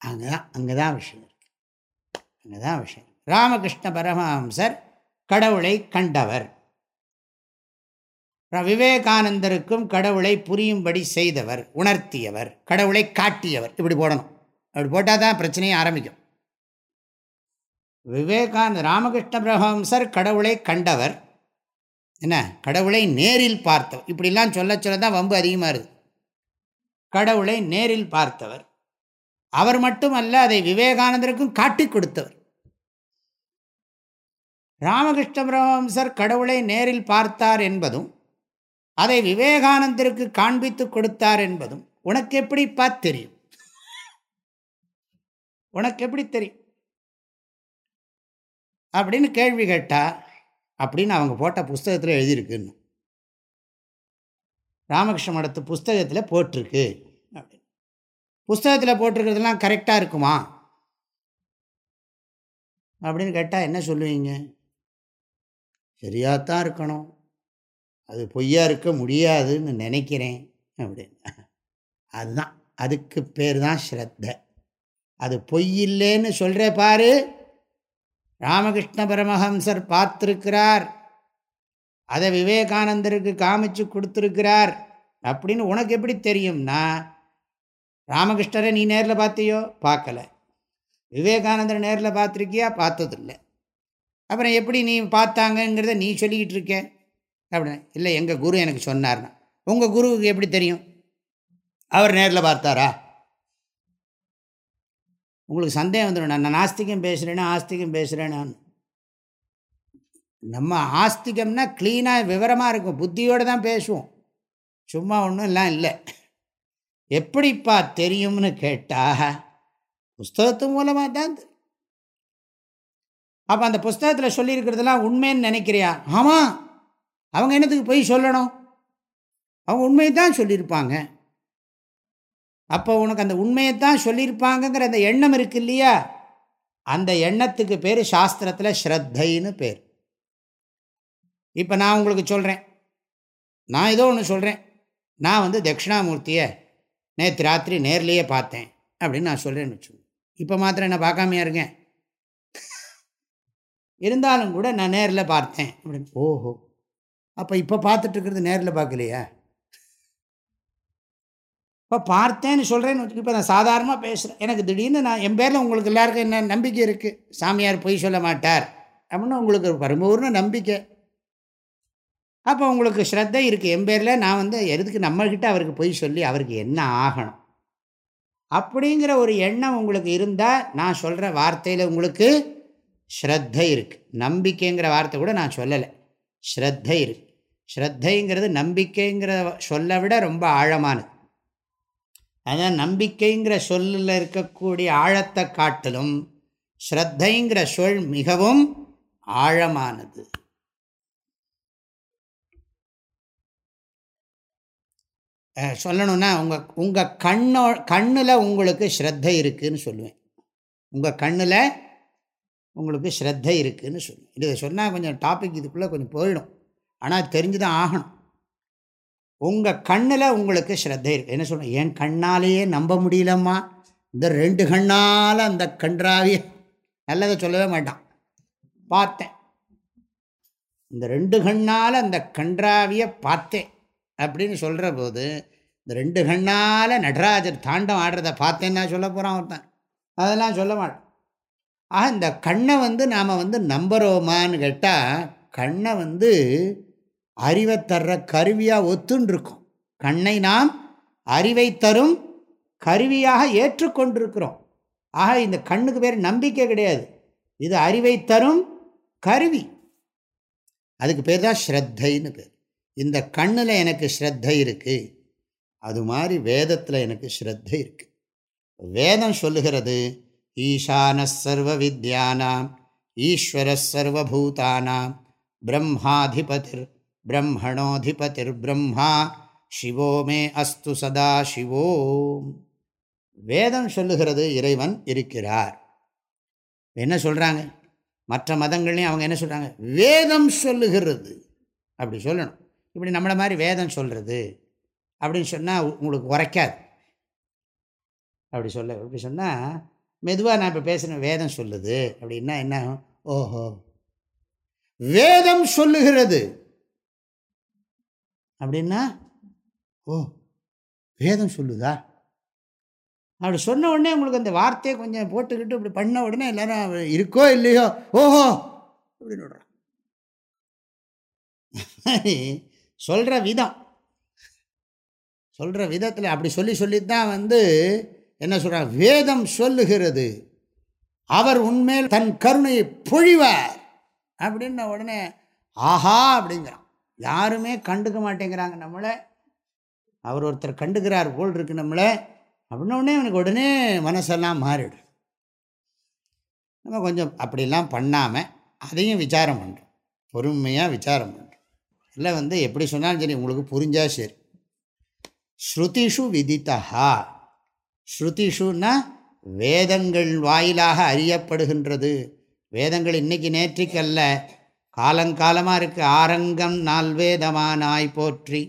அங்கே தான் அங்கே தான் விஷயம் இருக்கு. அங்கே தான் விஷயம் ராமகிருஷ்ண பரமஹம்சர் கடவுளை கண்டவர். விவேகானந்தருக்கும் கடவுளை புரியும்படி செய்தவர் உணர்த்தியவர் கடவுளை காட்டியவர் இப்படி போடணும். அப்படி போட்டால் தான் பிரச்சனையே ஆரம்பிக்கும். விவேகானந்த ராமகிருஷ்ண பிரமஹம்சர் கடவுளை கண்டவர். என்ன? கடவுளை நேரில் பார்த்தவர். இப்படிலாம் சொல்ல சொல்ல தான் வம்பு அதிகமாக இருக்குது. கடவுளை நேரில் பார்த்தவர். அவர் மட்டுமல்ல அதை விவேகானந்தருக்கும் காட்டி கொடுத்தவர். ராமகிருஷ்ண பிரமஹம்சர் கடவுளை நேரில் பார்த்தார் என்பதும் அதை விவேகானந்தருக்கு காண்பித்து கொடுத்தார் என்பதும் உனக்கு எப்படிப்பா தெரியும்? உனக்கு எப்படி தெரியும்? அப்படின்னு கேள்வி கேட்டா அப்படின்னு அவங்க போட்ட புஸ்தகத்தில் எழுதியிருக்குன்னு. ராமகிருஷ்ண மடத்து புஸ்தகத்தில் போட்டிருக்கு. அப்படின்னு. புஸ்தகத்தில் போட்டிருக்கிறதுலாம் கரெக்டாக இருக்குமா? அப்படின்னு கேட்டால் என்ன சொல்லுவீங்க? சரியாகத்தான் இருக்கணும். அது பொய்யா இருக்க முடியாதுன்னு நினைக்கிறேன். அப்படின்னு. அதுதான். அதுக்கு பேர் தான் ஸ்ரத்தை. அது பொய் இல்லைன்னு சொல்கிற பாரு. ராமகிருஷ்ண பரமஹம்சர் பார்த்துருக்கிறார். அதை விவேகானந்தருக்கு காமிச்சு கொடுத்துருக்கிறார். அப்படின்னு உனக்கு எப்படி தெரியும்னா ராமகிருஷ்ணரை நீ நேரில் பார்த்தியோ? பார்க்கல. விவேகானந்தர் நேரில் பார்த்துருக்கியா? பார்த்ததில்லை. அப்புறம் எப்படி நீ பார்த்தாங்கங்கிறத நீ சொல்லிக்கிட்டு இருக்க? அப்படின்னு. இல்லை எங்கள் குரு எனக்கு சொன்னார்னா. உங்கள் குருவுக்கு எப்படி தெரியும்? அவர் நேரில் பார்த்தாரா? உங்களுக்கு சந்தேகம் வந்துடும். நான் நாஸ்திகம் பேசுகிறேன்னா ஆஸ்திகம் பேசுகிறேனான்னு நம்ம ஆஸ்திகம்னா க்ளீனாக விவரமாக இருக்கும். புத்தியோடு தான் பேசுவோம். சும்மா ஒன்றும் எல்லாம் இல்லை. எப்படிப்பா தெரியும்னு கேட்டால் புஸ்தகத்து மூலமாக தான் அப்போ அந்த புஸ்தகத்தில் சொல்லியிருக்கிறதெல்லாம் உண்மைன்னு நினைக்கிறியா? ஆமாம் அவங்க என்னத்துக்கு போய் சொல்லணும்? அவங்க உண்மையை தான் சொல்லியிருப்பாங்க. அப்போ உனக்கு அந்த உண்மையை தான் சொல்லியிருப்பாங்கங்கிற அந்த எண்ணம் இருக்கு இல்லையா? அந்த எண்ணத்துக்கு பேர் சாஸ்திரத்தில் ஸ்ரத்தைன்னு பேர். இப்போ நான் உங்களுக்கு சொல்கிறேன் நான் ஏதோ ஒன்று சொல்கிறேன் நான் வந்து தட்சிணாமூர்த்தியை நேற்று ராத்திரி நேர்லேயே பார்த்தேன் அப்படின்னு நான் சொல்கிறேன்னு வச்சுக்கோங்க இப்போ மாத்திரம் என்ன பார்க்காமையா இருக்கேன் இருந்தாலும் கூட நான் நேரில் பார்த்தேன் அப்படின்னு. ஓஹோ. அப்போ இப்போ பார்த்துட்டு இருக்கிறது நேரில் பார்க்கலையா? இப்போ பார்த்தேன்னு சொல்கிறேன்னு இப்போ நான் சாதாரணமாக பேசுகிறேன் எனக்கு திடீர்னு நான் என் பேரில் உங்களுக்கு எல்லாருக்கும் என்ன நம்பிக்கை இருக்குது சாமியார் பொய் சொல்ல மாட்டார். அப்படின்னு உங்களுக்கு பரிபூர்ண நம்பிக்கை. அப்போ உங்களுக்கு ஸ்ரத்தை இருக்குது என் பேரில் நான் வந்து எதுக்கு நம்மக்கிட்ட அவருக்கு பொய் சொல்லி அவருக்கு என்ன ஆகணும்? அப்படிங்கிற ஒரு எண்ணம் உங்களுக்கு இருந்தால் நான் சொல்கிற வார்த்தையில் உங்களுக்கு ஸ்ரத்தை இருக்குது நம்பிக்கைங்கிற வார்த்தை கூட நான் சொல்லலை. ஸ்ரத்தை இருக்குது ஸ்ரத்தைங்கிறது நம்பிக்கைங்கிற சொல்ல விட ரொம்ப ஆழமானது. அதான் நம்பிக்கைங்கிற சொல்லில் இருக்கக்கூடிய ஆழத்தை காட்டிலும் ஸ்ரத்தைங்கிற சொல் மிகவும் ஆழமானது. சொல்லணும்னா உங்கள் உங்கள் கண்ணோ கண்ணில் உங்களுக்கு ஸ்ரத்தை இருக்குதுன்னு சொல்லுவேன். உங்கள் கண்ணில் உங்களுக்கு ஸ்ரத்தை இருக்குதுன்னு சொல்லுவேன். இதை சொன்னால் கொஞ்சம் டாபிக் இதுக்குள்ளே கொஞ்சம் போயிடும். ஆனால் தெரிஞ்சு தான் ஆகணும். உங்கள் கண்ணில் உங்களுக்கு ஸ்ரத்தை இருக்குது என்ன சொல்கிறேன் என் கண்ணாலேயே நம்ப முடியலம்மா. இந்த ரெண்டு கண்ணால் அந்த கன்றாவிய நல்லதை சொல்லவே மாட்டான். பார்த்தேன். இந்த ரெண்டு கண்ணால் அந்த கன்றாவிய பார்த்தேன் அப்படின்னு சொல்கிற போது இந்த ரெண்டு கண்ணால் நடராஜர் தாண்டம் ஆடுறத பார்த்தேன்னா சொல்ல போகிறான் ஒருத்தன். அதெல்லாம் சொல்ல மாட்டான். ஆக இந்த கண்ணை வந்து நாம் வந்து நம்புகிறோமான்னு கேட்டால் கண்ணை வந்து அறிவை தர்ற கருவியாக ஒத்துன்றிருக்கும் கண்ணை நாம் அறிவை தரும் கருவியாக ஏற்றுக்கொண்டிருக்கிறோம். ஆக இந்த கண்ணுக்கு பேர் நம்பிக்கை கிடையாது. இது அறிவை தரும் கருவி. அதுக்கு பேர் தான் ஸ்ரத்தைன்னு பேர். இந்த கண்ணில் எனக்கு ஸ்ரத்தை இருக்குது அது மாதிரி வேதத்தில் எனக்கு ஸ்ரத்தை இருக்குது வேதம் சொல்லுகிறது ஈசான சர்வ வித்யானாம் ஈஸ்வர சர்வபூதானாம் பிரம்மாதிபதிர் பிரம்மணோதிபதிர்பிரம்மா சிவோ மே அஸ்து சதா சிவோ வேதம் சொல்லுகிறது இறைவன் இருக்கிறார். என்ன சொல்கிறாங்க மற்ற மதங்கள்லையும் அவங்க என்ன சொல்கிறாங்க வேதம் சொல்லுகிறது. அப்படி சொல்லணும். இப்படி நம்மளை மாதிரி வேதம் சொல்கிறது அப்படின்னு சொன்னால் உங்களுக்கு உரைக்காது. அப்படி சொல்ல அப்படி சொன்னால் மெதுவாக நான் இப்போ பேசுகிறேன் வேதம் சொல்லுது. அப்படின்னா என்ன ஓஹோ. வேதம் சொல்லுகிறது. அப்படின்னா ஓ வேதம் சொல்லுதா? அப்படி சொன்ன உடனே உங்களுக்கு அந்த வார்த்தையை கொஞ்சம் போட்டுக்கிட்டு இப்படி பண்ண உடனே எல்லாரும் இருக்கோ இல்லையோ? ஓஹோ! அப்படின்னு விடுறான். சொல்கிற விதம். சொல்கிற விதத்தில் அப்படி சொல்லி சொல்லித்தான் வந்து என்ன சொல்கிறார் வேதம் சொல்லுகிறது. அவர் உண்மையில் தன் கருணையை பொழிவார். அப்படின்ன உடனே ஆஹா! அப்படிங்கிறான். யாருமே கண்டுக்க மாட்டேங்கிறாங்க நம்மளை. அவர் ஒருத்தர் கண்டுக்கிறார் போல் இருக்கு நம்மளை. அப்படின்னோடனே அவனுக்கு உடனே மனசெல்லாம் மாறிடும். நம்ம கொஞ்சம் அப்படிலாம் பண்ணாமல் அதையும் விசாரம் பண்ணுறோம் பொறுமையாக விசாரம் பண்ணுறோம் இல்லை வந்து எப்படி சொன்னாலும் சரி உங்களுக்கு புரிஞ்சால் சரி. ஸ்ருதிஷு விதித்தா ஸ்ருதிஷுன்னா வேதங்கள் வாயிலாக அறியப்படுகின்றது. வேதங்கள் இன்னைக்கு நேற்றிக்கல்ல. காலங்காலமாக இருக்குது ஆரங்கம் நால்வேதமானாய் போற்றி.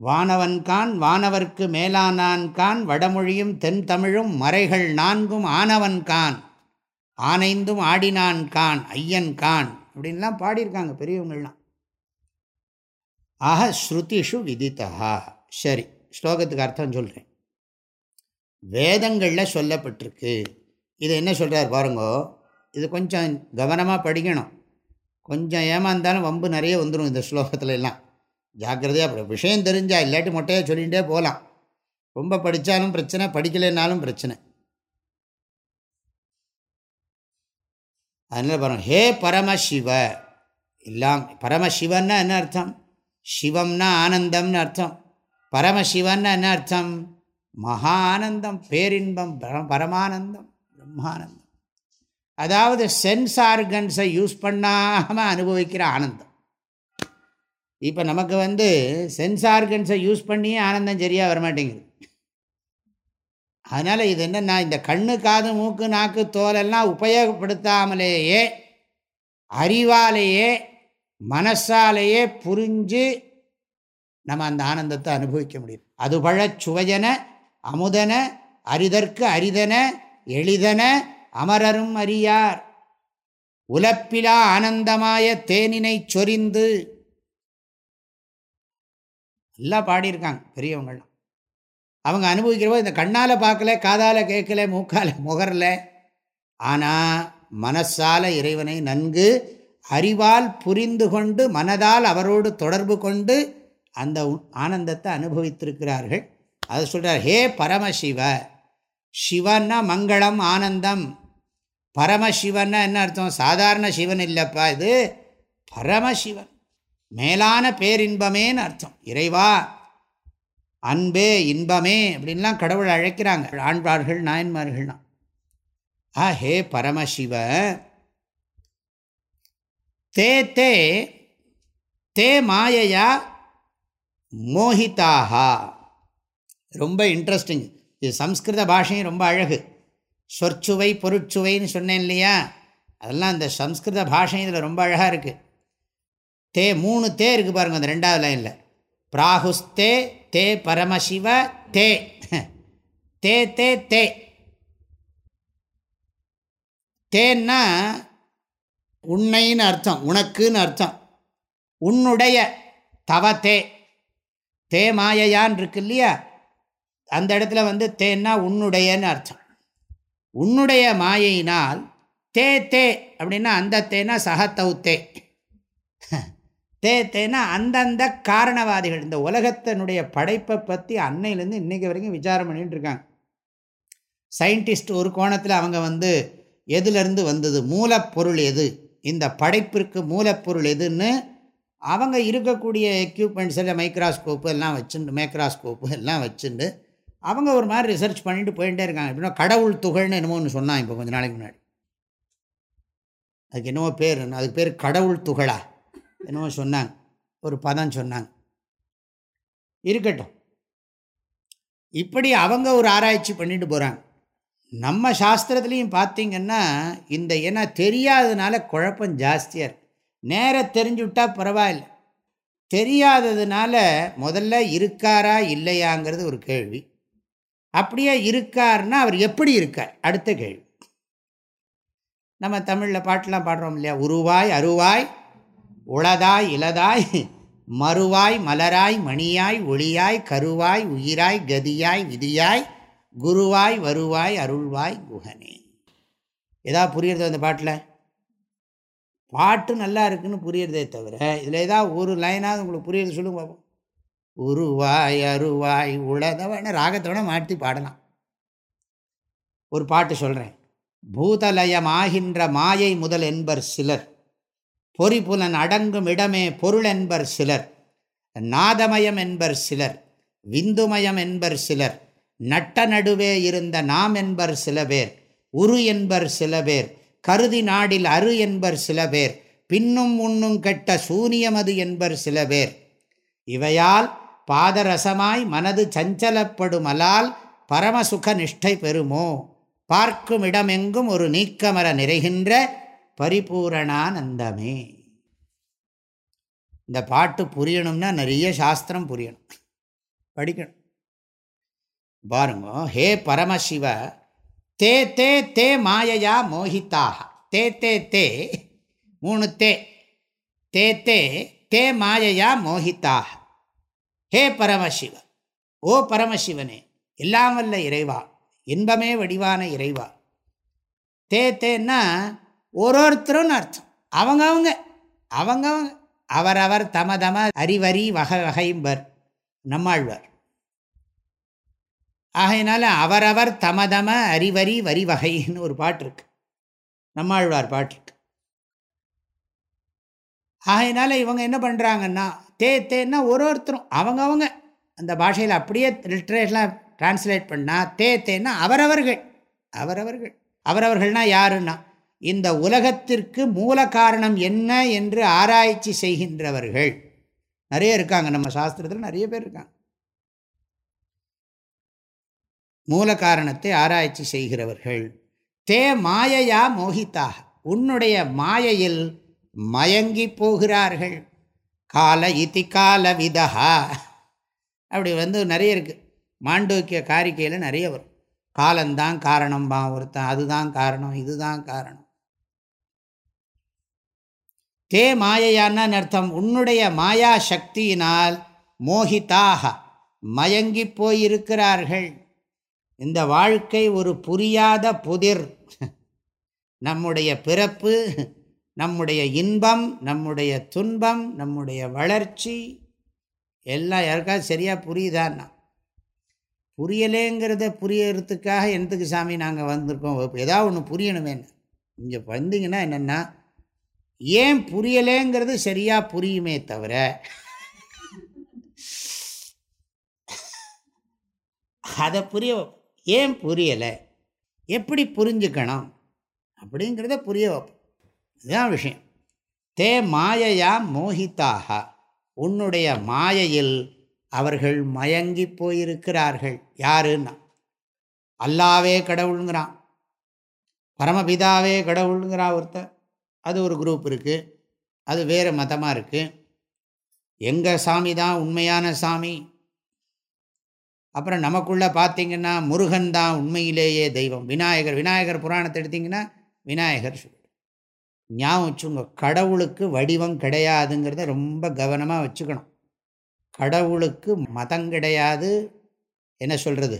வானவன்கான் வானவர்க்கு மேலானான்கான் வடமொழியும் தென் தமிழும் மறைகள் நான்கும் ஆனவன்கான் ஆனைந்தும் ஆடினான் ஐயன்கான் ஐயன் அப்படின்லாம் பாடியிருக்காங்க பெரியவங்கள்லாம். ஆக ஸ்ருதிஷு விதித்தா சரி ஸ்லோகத்துக்கு அர்த்தம் சொல்கிறேன் வேதங்களில் சொல்லப்பட்டிருக்கு. இது என்ன சொல்கிறார் பாருங்கோ? இது கொஞ்சம் கவனமாக படிக்கணும். கொஞ்சம் ஏமாந்தாலும் வம்பு நிறைய வந்துடும் இந்த ஸ்லோகத்துல எல்லாம் ஜாக்கிரதையாக அப்படி விஷயம் தெரிஞ்சா இல்லாட்டி மொட்டையாக சொல்லிகிட்டே போகலாம். ரொம்ப படித்தாலும் பிரச்சனை படிக்கலைன்னாலும் பிரச்சனை. அதனால் பரம் ஹே பரமசிவ எல்லாம் பரமசிவன்னா என்ன அர்த்தம்? சிவம்னா ஆனந்தம்னு அர்த்தம். பரமசிவன்னா என்ன அர்த்தம்? மகா ஆனந்தம் பேரின்பம் பரமானந்தம் பிரம்மானந்தம். அதாவது சென்ஸ் ஆர்கன்ஸை யூஸ் பண்ணாமல் அனுபவிக்கிற ஆனந்தம். இப்போ நமக்கு வந்து சென்ஸ் ஆர்கன்ஸை யூஸ் பண்ணியே ஆனந்தம் சரியாக வரமாட்டேங்குது. அதனால் இது என்னென்னா இந்த கண்ணு காது மூக்கு நாக்கு தோலெல்லாம் உபயோகப்படுத்தாமலேயே அறிவாலேயே மனசாலேயே புரிஞ்சு நம்ம அந்த ஆனந்தத்தை அனுபவிக்க முடியும். அது பழச் சுவையன அமுதன அரிதற்கு அரிதன எளிதன அமரரும் அறியார். உலப்பிலா ஆனந்தமாய தேனினை சொரிந்து. நல்லா பாடியிருக்காங்க பெரியவங்கள்லாம். அவங்க அனுபவிக்கிறப்போ இந்த கண்ணால் பார்க்கல காதால் கேட்கல மூக்கால் முகரில். ஆனால் மனசால இறைவனை நன்கு அறிவால் புரிந்து கொண்டு மனதால் அவரோடு தொடர்பு கொண்டு அந்த ஆனந்தத்தை அனுபவித்திருக்கிறார்கள். அதை சொல்கிறார் ஹே பரமசிவ சிவன்னா மங்களம் ஆனந்தம். பரமசிவன்னா என்ன அர்த்தம்? சாதாரண சிவன் இல்லைப்பா இது. பரமசிவன். மேலான பேரின்பமேன்னு அர்த்தம். இறைவா அன்பே இன்பமே அப்படின்லாம் கடவுள் அழைக்கிறாங்க. ஆண்பார்கள் நாயன்மார்கள்லாம் ஆ ஹே பரமசிவ. தே தே தே மாயையா மோஹிதாகா ரொம்ப இன்ட்ரெஸ்டிங் இது சம்ஸ்கிருத பாஷையும் ரொம்ப அழகு. சொற்சுவை பொருட்சுவைன்னு சொன்னேன் இல்லையா? அதெல்லாம் அந்த சம்ஸ்கிருத பாஷை இதில் ரொம்ப அழகாக இருக்குது தே மூணு தே இருக்குது பாருங்கள் அந்த ரெண்டாவது லைனில். பிராகுஸ்தே தே பரமசிவ தே. தே தே தே. தேன்னா உன்னைன்னு அர்த்தம் உனக்குன்னு அர்த்தம். உன்னுடைய தவ தே. தே மாயையான் இருக்கு இல்லையா? அந்த இடத்துல வந்து தேன்னா உன்னுடையன்னு அர்த்தம். உன்னுடைய மாயையினால் தே தே அப்படின்னா அந்த தேனா சகத்தவு தே தே. தேனா அந்தந்த காரணவாதிகள். இந்த உலகத்தினுடைய படைப்பை பற்றி அன்னையிலேருந்து இன்றைக்கு வரைக்கும் விசாரம் பண்ணிகிட்டு இருக்காங்க. சயின்டிஸ்ட் ஒரு கோணத்தில் அவங்க வந்து எதுலேருந்து வந்தது? மூலப்பொருள் எது? இந்த படைப்பிற்கு மூலப்பொருள் எதுன்னு அவங்க இருக்கக்கூடிய எக்யூப்மெண்ட்ஸ் எல்லாம் மைக்ராஸ்கோப்பு எல்லாம் வச்சுட்டு மைக்ராஸ்கோப்பு எல்லாம் வச்சுட்டு அவங்க ஒரு மாதிரி ரிசர்ச் பண்ணிட்டு போயிட்டே இருக்காங்க. எப்படின்னா கடவுள் துகள்னு என்னமோ ஒன்று சொன்னான் இப்போ கொஞ்சம் நாளைக்கு முன்னாடி. அதுக்கு என்னவோ பேர் அதுக்கு பேர் கடவுள் துகளா என்னமோ சொன்னாங்க. ஒரு பதம் சொன்னாங்க. இருக்கட்டும். இப்படி அவங்க ஒரு ஆராய்ச்சி பண்ணிட்டு போகிறாங்க நம்ம சாஸ்திரத்துலேயும் பார்த்திங்கன்னா இந்த ஏன்னா தெரியாததுனால குழப்பம் ஜாஸ்தியாக இருக்குது நேர தெரிஞ்சுவிட்டால் பரவாயில்ல. தெரியாததுனால முதல்ல இருக்காரா இல்லையாங்கிறது ஒரு கேள்வி. அப்படியே இருக்காருன்னா அவர் எப்படி இருக்கார்? அடுத்த கேள்வி. நம்ம தமிழில் பாட்டெலாம் பாடுறோம் இல்லையா? உருவாய் அருவாய் உளதாய் இலதாய் மறுவாய் மலராய் மணியாய் ஒளியாய் கருவாய் உயிராய் கதியாய் விதியாய் குருவாய் வருவாய் அருள்வாய் குகனே. ஏதாவது புரியுறது அந்த பாட்டில்? பாட்டு நல்லா இருக்குன்னு புரியுறதே தவிர இதில் ஏதாவது ஒரு லைனாவது உங்களுக்கு புரியுறது சொல்லுங்க பார்ப்போம் உருவாய் அருவாய் உளதவன ராகத்தோட மாற்றி பாடலாம். ஒரு பாட்டு சொல்கிறேன் பூதலயமாகின்ற மாயை முதல் என்பர் சிலர் பொறிபுலன் அடங்கும் இடமே பொருள் என்பர் சிலர் நாதமயம் என்பர் சிலர் விந்துமயம் என்பர் சிலர் நட்ட நடுவே இருந்த நாம் என்பர் சில பேர் உரு என்பர் சில பேர் கருதி நாடில் அரு என்பர் சில பேர் பின்னும் உண்ணும் கெட்ட சூனியமது என்பர் சில பேர் இவையால் பாதரசமாய் மனது சஞ்சலப்படுமலால் பரமசுக நிஷ்டை பெறுமோ? பார்க்கும் இடமெங்கும் ஒரு நீக்கமர நிறைகின்ற பரிபூரணானந்தமே. இந்த பாட்டு புரியணும்னா நிறைய சாஸ்திரம் புரியணும். படிக்கணும். பாருங்க ஹே பரமசிவ தே தே தே மாயையா மோகித்தாக. தே தே தே மூணு தே. தே தே தே மாயையா மோகித்தாக. ஹே பரமசிவ ஓ பரமசிவனே எல்லாம் வல்ல இறைவா இன்பமே வடிவான இறைவா. தே தேன்னா ஒரு ஒருத்தரும் அர்த்தம். அவங்கவுங்க அவங்கவுங்க அவரவர் தமதம அறிவரி வகை வகைம்பர் நம்மாழ்வார். ஆகையினால அவரவர் தமதம அறிவரி வரி வகைன்னு ஒரு பாட்டு இருக்கு நம்மாழ்வார் பாட்டு இருக்கு ஆகையினால இவங்க என்ன பண்ணுறாங்கன்னா தே தேன்னா ஒரு ஒருத்தரும் அவங்கவுங்க. அந்த பாஷையில் அப்படியே லிட்ரேஷனாக டிரான்ஸ்லேட் பண்ணால் தே தேன்னா அவரவர்கள். அவரவர்கள். அவரவர்கள்னால் யாருன்னா இந்த உலகத்திற்கு மூல காரணம் என்ன என்று ஆராய்ச்சி செய்கின்றவர்கள். நிறைய இருக்காங்க நம்ம சாஸ்திரத்தில் நிறைய பேர் இருக்காங்க. மூல காரணத்தை ஆராய்ச்சி செய்கிறவர்கள். தே மாயையா மோகித்தாக. உன்னுடைய மாயையில் மயங்கி போகிறார்கள். கால இத்தி கால விதஹா. அப்படி வந்து நிறைய இருக்குது மாண்டோக்கிய காரிக்கையில் நிறைய வரும். காலந்தான் காரணம்பா ஒருத்தன் அதுதான் காரணம் இதுதான் காரணம். தே மாயையான அர்த்தம் உன்னுடைய மாயா சக்தியினால் மோகிதாக மயங்கி போயிருக்கிறார்கள். இந்த வாழ்க்கை ஒரு புரியாத புதிர். நம்முடைய பிறப்பு நம்முடைய இன்பம் நம்முடைய துன்பம் நம்முடைய வளர்ச்சி எல்லாம் யாருக்காவது சரியாக புரியுதான்னா? புரியலேங்கிறத புரியறதுக்காக என்னத்துக்கு சாமி நாங்கள் வந்திருக்கோம்? ஏதாவது ஒன்று புரியணுமேன்னு இங்கே வந்தீங்கன்னா என்னென்னா ஏன் புரியலேங்கிறது சரியாக புரியுமே தவிர அதை புரிய ஏன் புரியலை? எப்படி புரிஞ்சுக்கணும்? அப்படிங்கிறத புரிய வைப்போம். இதுதான் விஷயம். தே மாயையா மோகித்தாக. உன்னுடைய மாயையில் அவர்கள் மயங்கி போயிருக்கிறார்கள். யாருன்னா? அல்லாவே கடவுளுங்கிறான். பரமபிதாவே கடவுளுங்கிறான் ஒருத்தர் அது ஒரு குரூப் இருக்குது அது வேறு மதமாக இருக்குது எங்கள் சாமி தான் உண்மையான சாமி? அப்புறம் நமக்குள்ளே பார்த்திங்கன்னா முருகன் தான் உண்மையிலேயே தெய்வம். விநாயகர் விநாயகர் புராணத்தை எடுத்திங்கன்னா விநாயகர் சொல்லு ஞாபகம் வச்சுங்க கடவுளுக்கு வடிவம் கிடையாதுங்கிறத ரொம்ப கவனமாக வச்சுக்கணும். கடவுளுக்கு மதம் கிடையாது. என்ன சொல்கிறது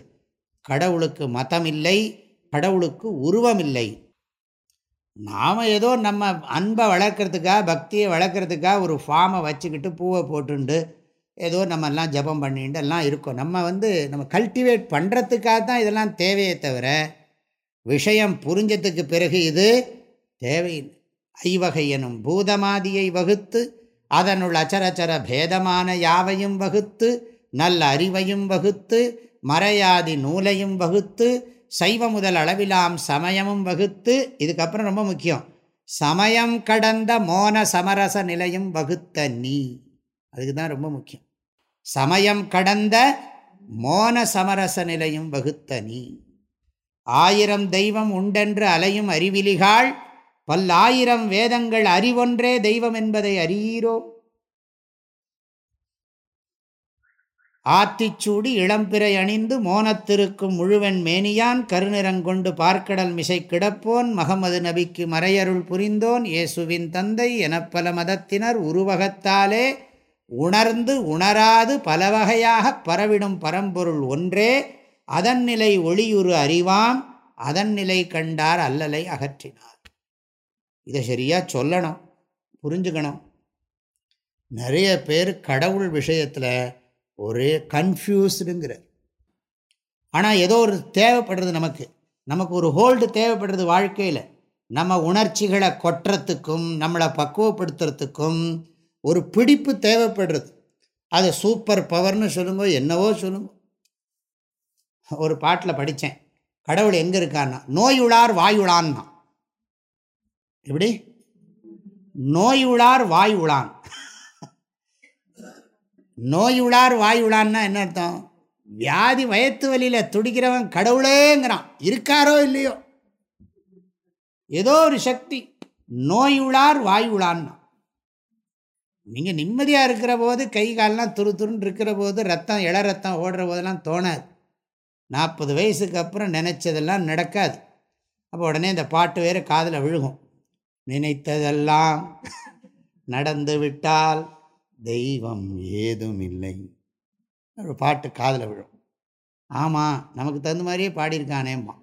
கடவுளுக்கு மதம் இல்லை கடவுளுக்கு உருவம் இல்லை நாம் ஏதோ நம்ம அன்பை வளர்க்குறதுக்காக பக்தியை வளர்க்குறதுக்காக ஒரு ஃபார்மை வச்சுக்கிட்டு பூவை போட்டுண்டு ஏதோ நம்மெல்லாம் ஜபம் பண்ணிட்டு எல்லாம் இருக்கோம். நம்ம வந்து நம்ம கல்டிவேட் பண்ணுறதுக்காக தான் இதெல்லாம் தேவையே தவிர விஷயம் புரிஞ்சதுக்கு பிறகு இது தேவையில்லை. ஐவகை எனும் பூதமாதியை வகுத்து அதனுள் அச்சரச்சர பேதமான யாவையும் வகுத்து நல்ல அறிவையும் வகுத்து மறையாதி நூலையும் வகுத்து சைவ முதல் அளவிலாம் சமயமும் வகுத்து இதுக்கப்புறம் ரொம்ப முக்கியம். சமயம் கடந்த மோன சமரச நிலையும் வகுத்த நீ. அதுக்கு தான் ரொம்ப முக்கியம். சமயம் கடந்த மோன சமரச நிலையும் வகுத்த நீ. ஆயிரம் தெய்வம் உண்டென்று அலையும் அறிவிலிகாள் பல்லாயிரம் வேதங்கள் அறிவொன்றே தெய்வம் என்பதை அறியீரோ? ஆத்திச்சூடி இளம்பிறை அணிந்து மோனத்திருக்கும் முழுவன் மேனியான் கருநிறங்கொண்டு பார்க்கடல் மிசை கிடப்போன் மகமது நபிக்கு மறையருள் புரிந்தோன் இயேசுவின் தந்தை எனப்பல மதத்தினர் உருவகத்தாலே உணர்ந்து உணராது பலவகையாக பரவிடும் பரம்பொருள் ஒன்றே அதன் நிலை ஒளியுறு அறிவாம் அதன் நிலை கண்டார் அல்லலை அகற்றினார். இதை சரியாக சொல்லணும் புரிஞ்சுக்கணும். நிறைய பேர் கடவுள் விஷயத்தில் ஒரே கன்ஃபியூஸ்டுங்கிறார் ஆனால் ஏதோ ஒரு தேவைப்படுறது நமக்கு. நமக்கு ஒரு ஹோல்டு தேவைப்படுறது வாழ்க்கையில். நம்ம உணர்ச்சிகளை கொட்டுறதுக்கும் நம்மளை பக்குவப்படுத்துறதுக்கும் ஒரு பிடிப்பு தேவைப்படுறது. அது சூப்பர் பவர்னு சொல்லுங்க என்னவோ சொல்லுங்க. ஒரு பாட்டில் படித்தேன். கடவுள் எங்கே இருக்கான்னா நோயுளார் வாயுளான்னா எப்படி? நோய் உளார் வாயு உளான் நோய் உளார் வாய் உளான்னா என்ன அர்த்தம்? வியாதி வயத்து வழியில் துடிக்கிறவன் கடவுளேங்கிறான். இருக்காரோ இல்லையோ? ஏதோ ஒரு சக்தி. நோய் உளார் வாய் உளான்னா நீங்கள் நிம்மதியாக இருக்கிற போது கை காலெலாம் துரு துருன்னு இருக்கிற போது ரத்தம் இள ரத்தம் ஓடுற போதெல்லாம் தோணாது. நாற்பது வயசுக்கு அப்புறம் நினச்சதெல்லாம் நடக்காது. அப்போ உடனே இந்த பாட்டு வேறு காதில் விழுகும். நினைத்ததெல்லாம் நடந்து விட்டால் தெய்வம் ஏதும் இல்லை ஒரு பாட்டு காதில் விழும். ஆமாம் நமக்கு தகுந்த மாதிரியே பாடியிருக்கானேம்மா.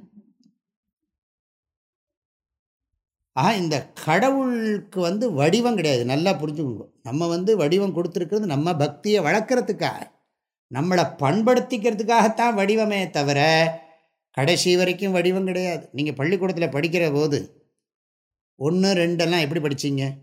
ஆ இந்த கடவுளுக்கு வந்து வடிவம் கிடையாது. நல்லா புரிஞ்சுக்கணும் நம்ம வந்து வடிவம் கொடுத்துருக்கிறது நம்ம பக்தியை வளர்க்குறதுக்காக. நம்மளை பண்படுத்திக்கிறதுக்காகத்தான் வடிவமே தவிர கடைசி வரைக்கும் வடிவம் கிடையாது. நீங்கள் பள்ளிக்கூடத்தில் படிக்கிற போது ஒன்று ரெண்டெல்லாம் எப்படி படிச்சிங்க?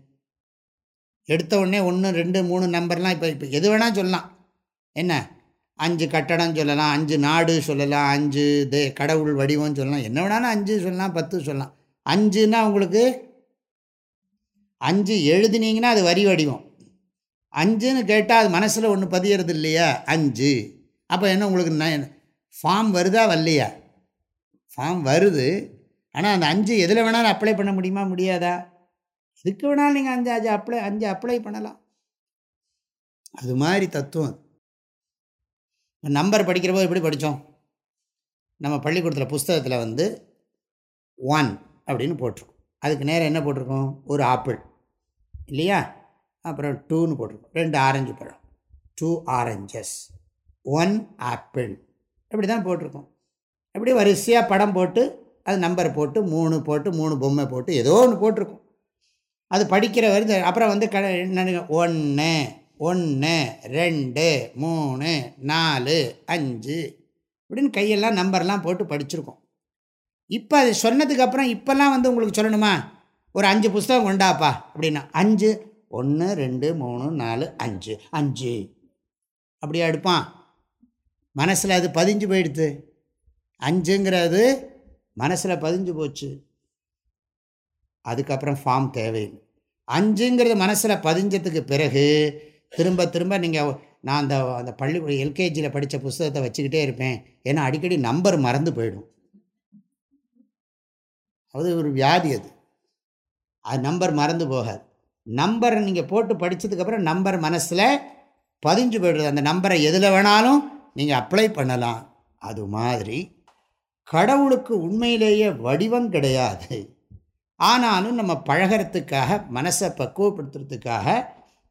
எடுத்த உடனே ஒன்று ரெண்டு மூணு நம்பர்லாம் இப்போ இப்போ எது வேணால் சொல்லலாம். என்ன? அஞ்சு கட்டடம் சொல்லலாம் அஞ்சு நாடு சொல்லலாம் அஞ்சு தே கடவுள் வடிவம் சொல்லலாம். என்ன வேணாலும் அஞ்சு சொல்லலாம் பத்து சொல்லலாம். அஞ்சுன்னா உங்களுக்கு அஞ்சு எழுதுனீங்கன்னா அது வரி வடிவம். அஞ்சுன்னு கேட்டால் அது மனசில் ஒன்று பதியறது இல்லையா? அஞ்சு. அப்போ என்ன உங்களுக்கு ந ஃபார்ம் வருதா வரலையா? ஃபார்ம் வருது. ஆனால் அந்த அஞ்சு எதில் வேணாலும் அப்ளை பண்ண முடியுமா? முடியாதா? எதுக்கு வேணாலும் நீங்கள் அஞ்சு அஞ்சு அப்ளை அஞ்சு அப்ளை பண்ணலாம். அது மாதிரி தத்துவம் நம்பர் படிக்கிறப்போ எப்படி படித்தோம் நம்ம பள்ளிக்கூடத்தில் புஸ்தகத்தில் வந்து ஒன் அப்படின்னு போட்டிருக்கோம். அதுக்கு நேரம் என்ன போட்டிருக்கோம்? ஒரு ஆப்பிள் இல்லையா? அப்புறம் டூன்னு போட்டிருக்கோம். ரெண்டு ஆரஞ்சு பழம். டூ ஆரஞ்சஸ் ஒன் ஆப்பிள் இப்படி தான் போட்டிருக்கோம். அப்படியே வரிசையாக படம் போட்டு அது நம்பர் போட்டு மூணு போட்டு மூணு பொம்மை போட்டு ஏதோ ஒன்று போட்டிருக்கும். அது படிக்கிற வரை அப்புறம் வந்து க என்ன ஒன்று ஒன்று ரெண்டு மூணு நாலு அஞ்சு இப்படின்னு கையெல்லாம் நம்பர்லாம் போட்டு படிச்சிருக்கோம். இப்போ அது சொன்னதுக்கப்புறம் இப்போல்லாம் வந்து உங்களுக்கு சொல்லணுமா? ஒரு அஞ்சு புஸ்தகம் கொண்டாப்பா அப்படின்னா அஞ்சு ஒன்று ரெண்டு மூணு நாலு அஞ்சு. அஞ்சு. அப்படியே எடுப்பான். மனசில் அது பதிஞ்சு போயிடுது. அஞ்சுங்கிறது மனசில் பதிஞ்சு போச்சு. அதுக்கப்புறம் ஃபார்ம் தேவையில்லை. அஞ்சுங்கிறது மனசில் பதிஞ்சதுக்கு பிறகு திரும்ப திரும்ப நீங்கள் நான் அந்த அந்த பள்ளி எல்கேஜியில் படித்த புஸ்தகத்தை வச்சுக்கிட்டே இருப்பேன். ஏன்னா அடிக்கடி நம்பர் மறந்து போயிடும். அது ஒரு வியாதி அது. அது நம்பர் மறந்து போகாது. நம்பரை நீங்கள் போட்டு படித்ததுக்கப்புறம் நம்பர் மனசில் பதிஞ்சு போய்டுறது அந்த நம்பரை எதில் வேணாலும் நீங்கள் அப்ளை பண்ணலாம். அது மாதிரி கடவுளுக்கு உண்மையிலேயே வடிவம் கிடையாது. ஆனாலும் நம்ம பழகிறதுக்காக மனசை பக்குவப்படுத்துறதுக்காக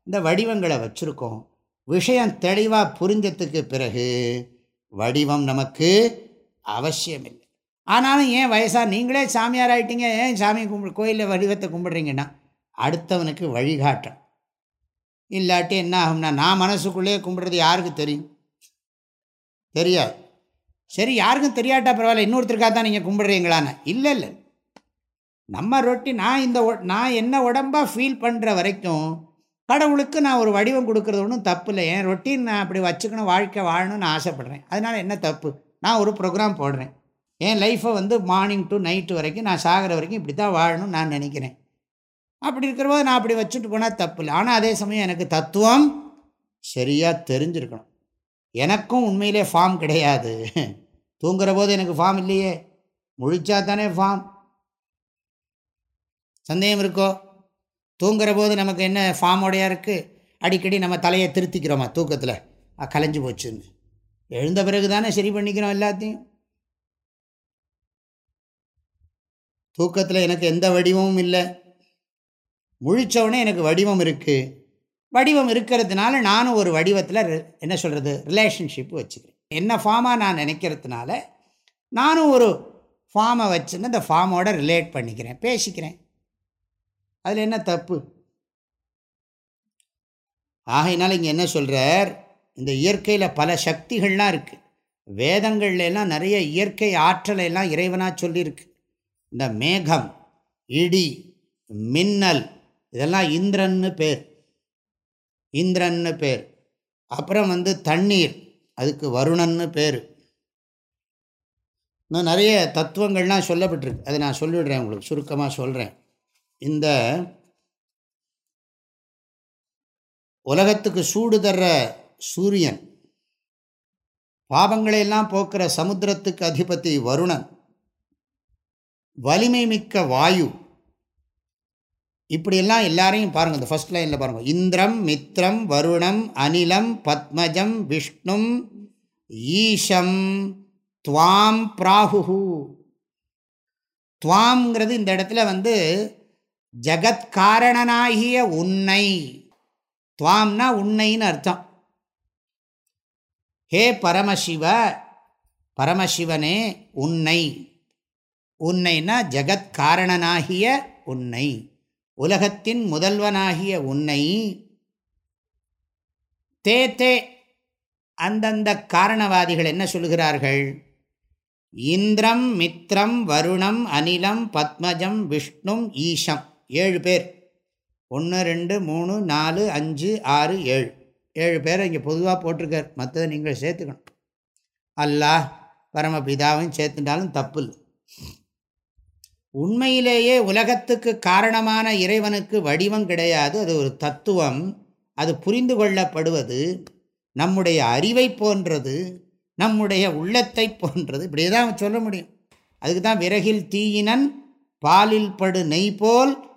இந்த வடிவங்களை வச்சுருக்கோம். விஷயம் தெளிவாக புரிஞ்சதுக்கு பிறகு வடிவம் நமக்கு அவசியமில்லை. ஆனாலும் ஏன் வயசாக நீங்களே சாமியார் ஆகிட்டீங்க ஏன் சாமி கும்பிடு கோயிலில் வடிவத்தை கும்பிட்றீங்கன்னா அடுத்தவனுக்கு வழிகாட்டம். இல்லாட்டி என்ன ஆகும்னா நான் மனசுக்குள்ளேயே கும்பிட்றது யாருக்கு தெரியும்? தெரியாது. சரி யாருக்கும் தெரியாட்டா பரவாயில்ல இன்னொருத்தருக்காக தான் நீங்கள் கும்பிடுறீங்களான்னு. இல்லை இல்லை. நம்ம ரொட்டி நான் இந்த நான் என்ன உடம்பாக ஃபீல் பண்ணுற வரைக்கும் கடவுளுக்கு நான் ஒரு வடிவம் கொடுக்குறது ஒன்றும் தப்பு இல்லை. என் ரொட்டீன் நான் அப்படி வச்சுக்கணும் வாழ்க்கை வாழணும்னு ஆசைப்பட்றேன். அதனால் என்ன தப்பு? நான் ஒரு ப்ரோக்ராம் போடுறேன். என் லைஃப்பை வந்து மார்னிங் டு நைட்டு வரைக்கும் நான் சாகிற வரைக்கும் இப்படி தான் வாழணும்னு நான் நினைக்கிறேன். அப்படி இருக்கிறபோது நான் அப்படி வச்சுட்டு போனால் தப்பு இல்லை. ஆனால் அதே சமயம் எனக்கு தத்துவம் சரியாக தெரிஞ்சிருக்கணும். எனக்கும் உண்மையிலே ஃபார்ம் கிடையாது. தூங்குற போது எனக்கு ஃபார்ம் இல்லையே. முழிச்சா தானே ஃபார்ம் சந்தேகம் இருக்கோ? தூங்குற போது நமக்கு என்ன ஃபார்மோடையாக இருக்குது அடிக்கடி நம்ம தலையை திருத்திக்கிறோமா தூக்கத்தில்? கலைஞ்சு போச்சுன்னு. எழுந்த பிறகு தானே சரி பண்ணிக்கிறோம் எல்லாத்தையும். தூக்கத்தில் எனக்கு எந்த வடிவமும் இல்லை. முழித்தவுடனே எனக்கு வடிவம் இருக்குது வடிவம் இருக்கிறதுனால நானும் ஒரு வடிவத்தில் என்ன சொல்கிறது ரிலேஷன்ஷிப் வச்சுக்கிறேன். என்ன ஃபார்மாக நான் நினைக்கிறதுனால நானும் ஒரு ஃபார்மை வச்சுன்னு இந்த ஃபார்மோட ரிலேட் பண்ணிக்கிறேன் பேசிக்கிறேன். அதில் என்ன தப்பு? ஆகையினால இங்கே என்ன சொல்கிறார் இந்த இயற்கையில் பல சக்திகள்லாம் இருக்குது வேதங்கள்ல எல்லாம் நிறைய இயற்கை ஆற்றலை எல்லாம் இறைவனாக சொல்லியிருக்கு. இந்த மேகம் இடி மின்னல் இதெல்லாம் இந்திரன்னு பேர். இந்திரன்னு பேர். அப்புறம் வந்து தண்ணீர் அதுக்கு வருணன்னு பேர். இன்னும் நிறைய தத்துவங்கள்லாம் சொல்லப்பட்டிருக்கு. அதை நான் சொல்லிவிடுறேன் உங்களுக்கு சுருக்கமாக சொல்கிறேன் இந்த உலகத்துக்கு சூடு தர்ற சூரியன் பாவங்களையெல்லாம் போக்குற சமுத்திரத்துக்கு அதிபதி வருணன் வலிமை மிக்க வாயு இப்படியெல்லாம் எல்லாரையும் பாருங்கள் இந்த ஃபர்ஸ்ட் லைனில் பாருங்கள் இந்திரம் மித்ரம் வருணம் அனிலம் பத்மஜம் விஷ்ணும் ஈஷம் துவாம் பிராகு துவாம்ங்கிறது இந்த இடத்துல வந்து ஜகத்காரணனாகிய உன்னை. துவாம்னா உன்னைன்னு அர்த்தம். ஹே பரமசிவ பரமசிவனே உன்னை. உன்னைனா ஜகத்காரணனாகிய உன்னை. உலகத்தின் முதல்வனாகிய உன்னை தே தே அந்தந்த காரணவாதிகள் என்ன சொல்கிறார்கள் இந்திரம் மித்ரம் வருணம் அனிலம் பத்மஜம் விஷ்ணும் ஈஷம். ஏழு பேர். ஒன்று ரெண்டு மூணு நாலு அஞ்சு ஆறு ஏழு. ஏழு பேரை இங்கே பொதுவாக போட்டிருக்கார். மற்றதை நீங்கள் சேர்த்துக்கணும். அல்லாஹ் பரமபிதாவும் சேர்த்துட்டாலும் தப்பு இல்லை உண்மையிலேயே உலகத்துக்கு காரணமான இறைவனுக்கு வடிவம் கிடையாது. அது ஒரு தத்துவம். அது புரிந்து கொள்ளப்படுவது நம்முடைய அறிவை போன்றது நம்முடைய உள்ளத்தை போன்றது. இப்படியே தான் சொல்ல முடியும். அதுக்கு தான் விறகில் தீயினன் பாலில் படு நெய் போல்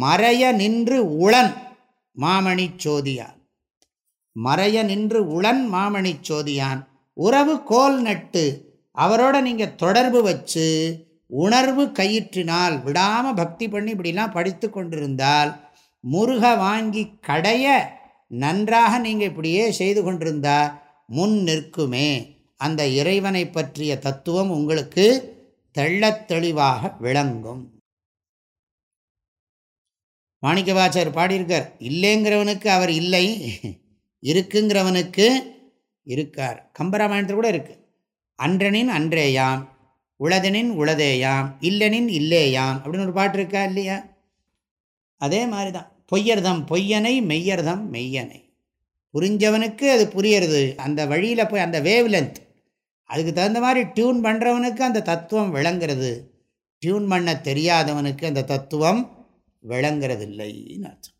மறைய நின்று உளன் மாமணி சோதியான். மறைய நின்று உளன் மாமணி சோதியான். உறவு கோல் நட்டு அவரோட நீங்கள் தொடர்பு வச்சு உணர்வு கயிற்றினால் விடாமல் பக்தி பண்ணி இப்படிலாம் படித்து கொண்டிருந்தால் முருக வாங்கி கடைய நன்றாக நீங்கள் இப்படியே செய்து கொண்டிருந்தா முன் நிற்குமே. அந்த இறைவனை பற்றிய தத்துவம் உங்களுக்கு தெள்ளத்தெளிவாக விளங்கும். மாணிக்கவாச்சர் பாடியிருக்கார் இல்லைங்கிறவனுக்கு அவர் இல்லை இருக்குங்கிறவனுக்கு இருக்கார். கம்பராமாயணத்தில் கூட இருக்குது அன்றனின் அன்றேயாம் உளதெனின் உளதேயாம் இல்லனின் இல்லேயாம் அப்படின்னு ஒரு பாட்டு இருக்கா இல்லையா? அதே மாதிரி தான் பொய்யர்தம் பொய்யனை மெய்யர்தம் மெய்யனை. புரிஞ்சவனுக்கு அது புரியறது. அந்த வழியில் போய் அந்த வேவ் லென்த் அதுக்கு தகுந்த மாதிரி டியூன் பண்ணுறவனுக்கு அந்த தத்துவம் விளங்குறது. டியூன் பண்ண தெரியாதவனுக்கு அந்த தத்துவம் விளங்குறதில்லைன்னு அர்த்தம்.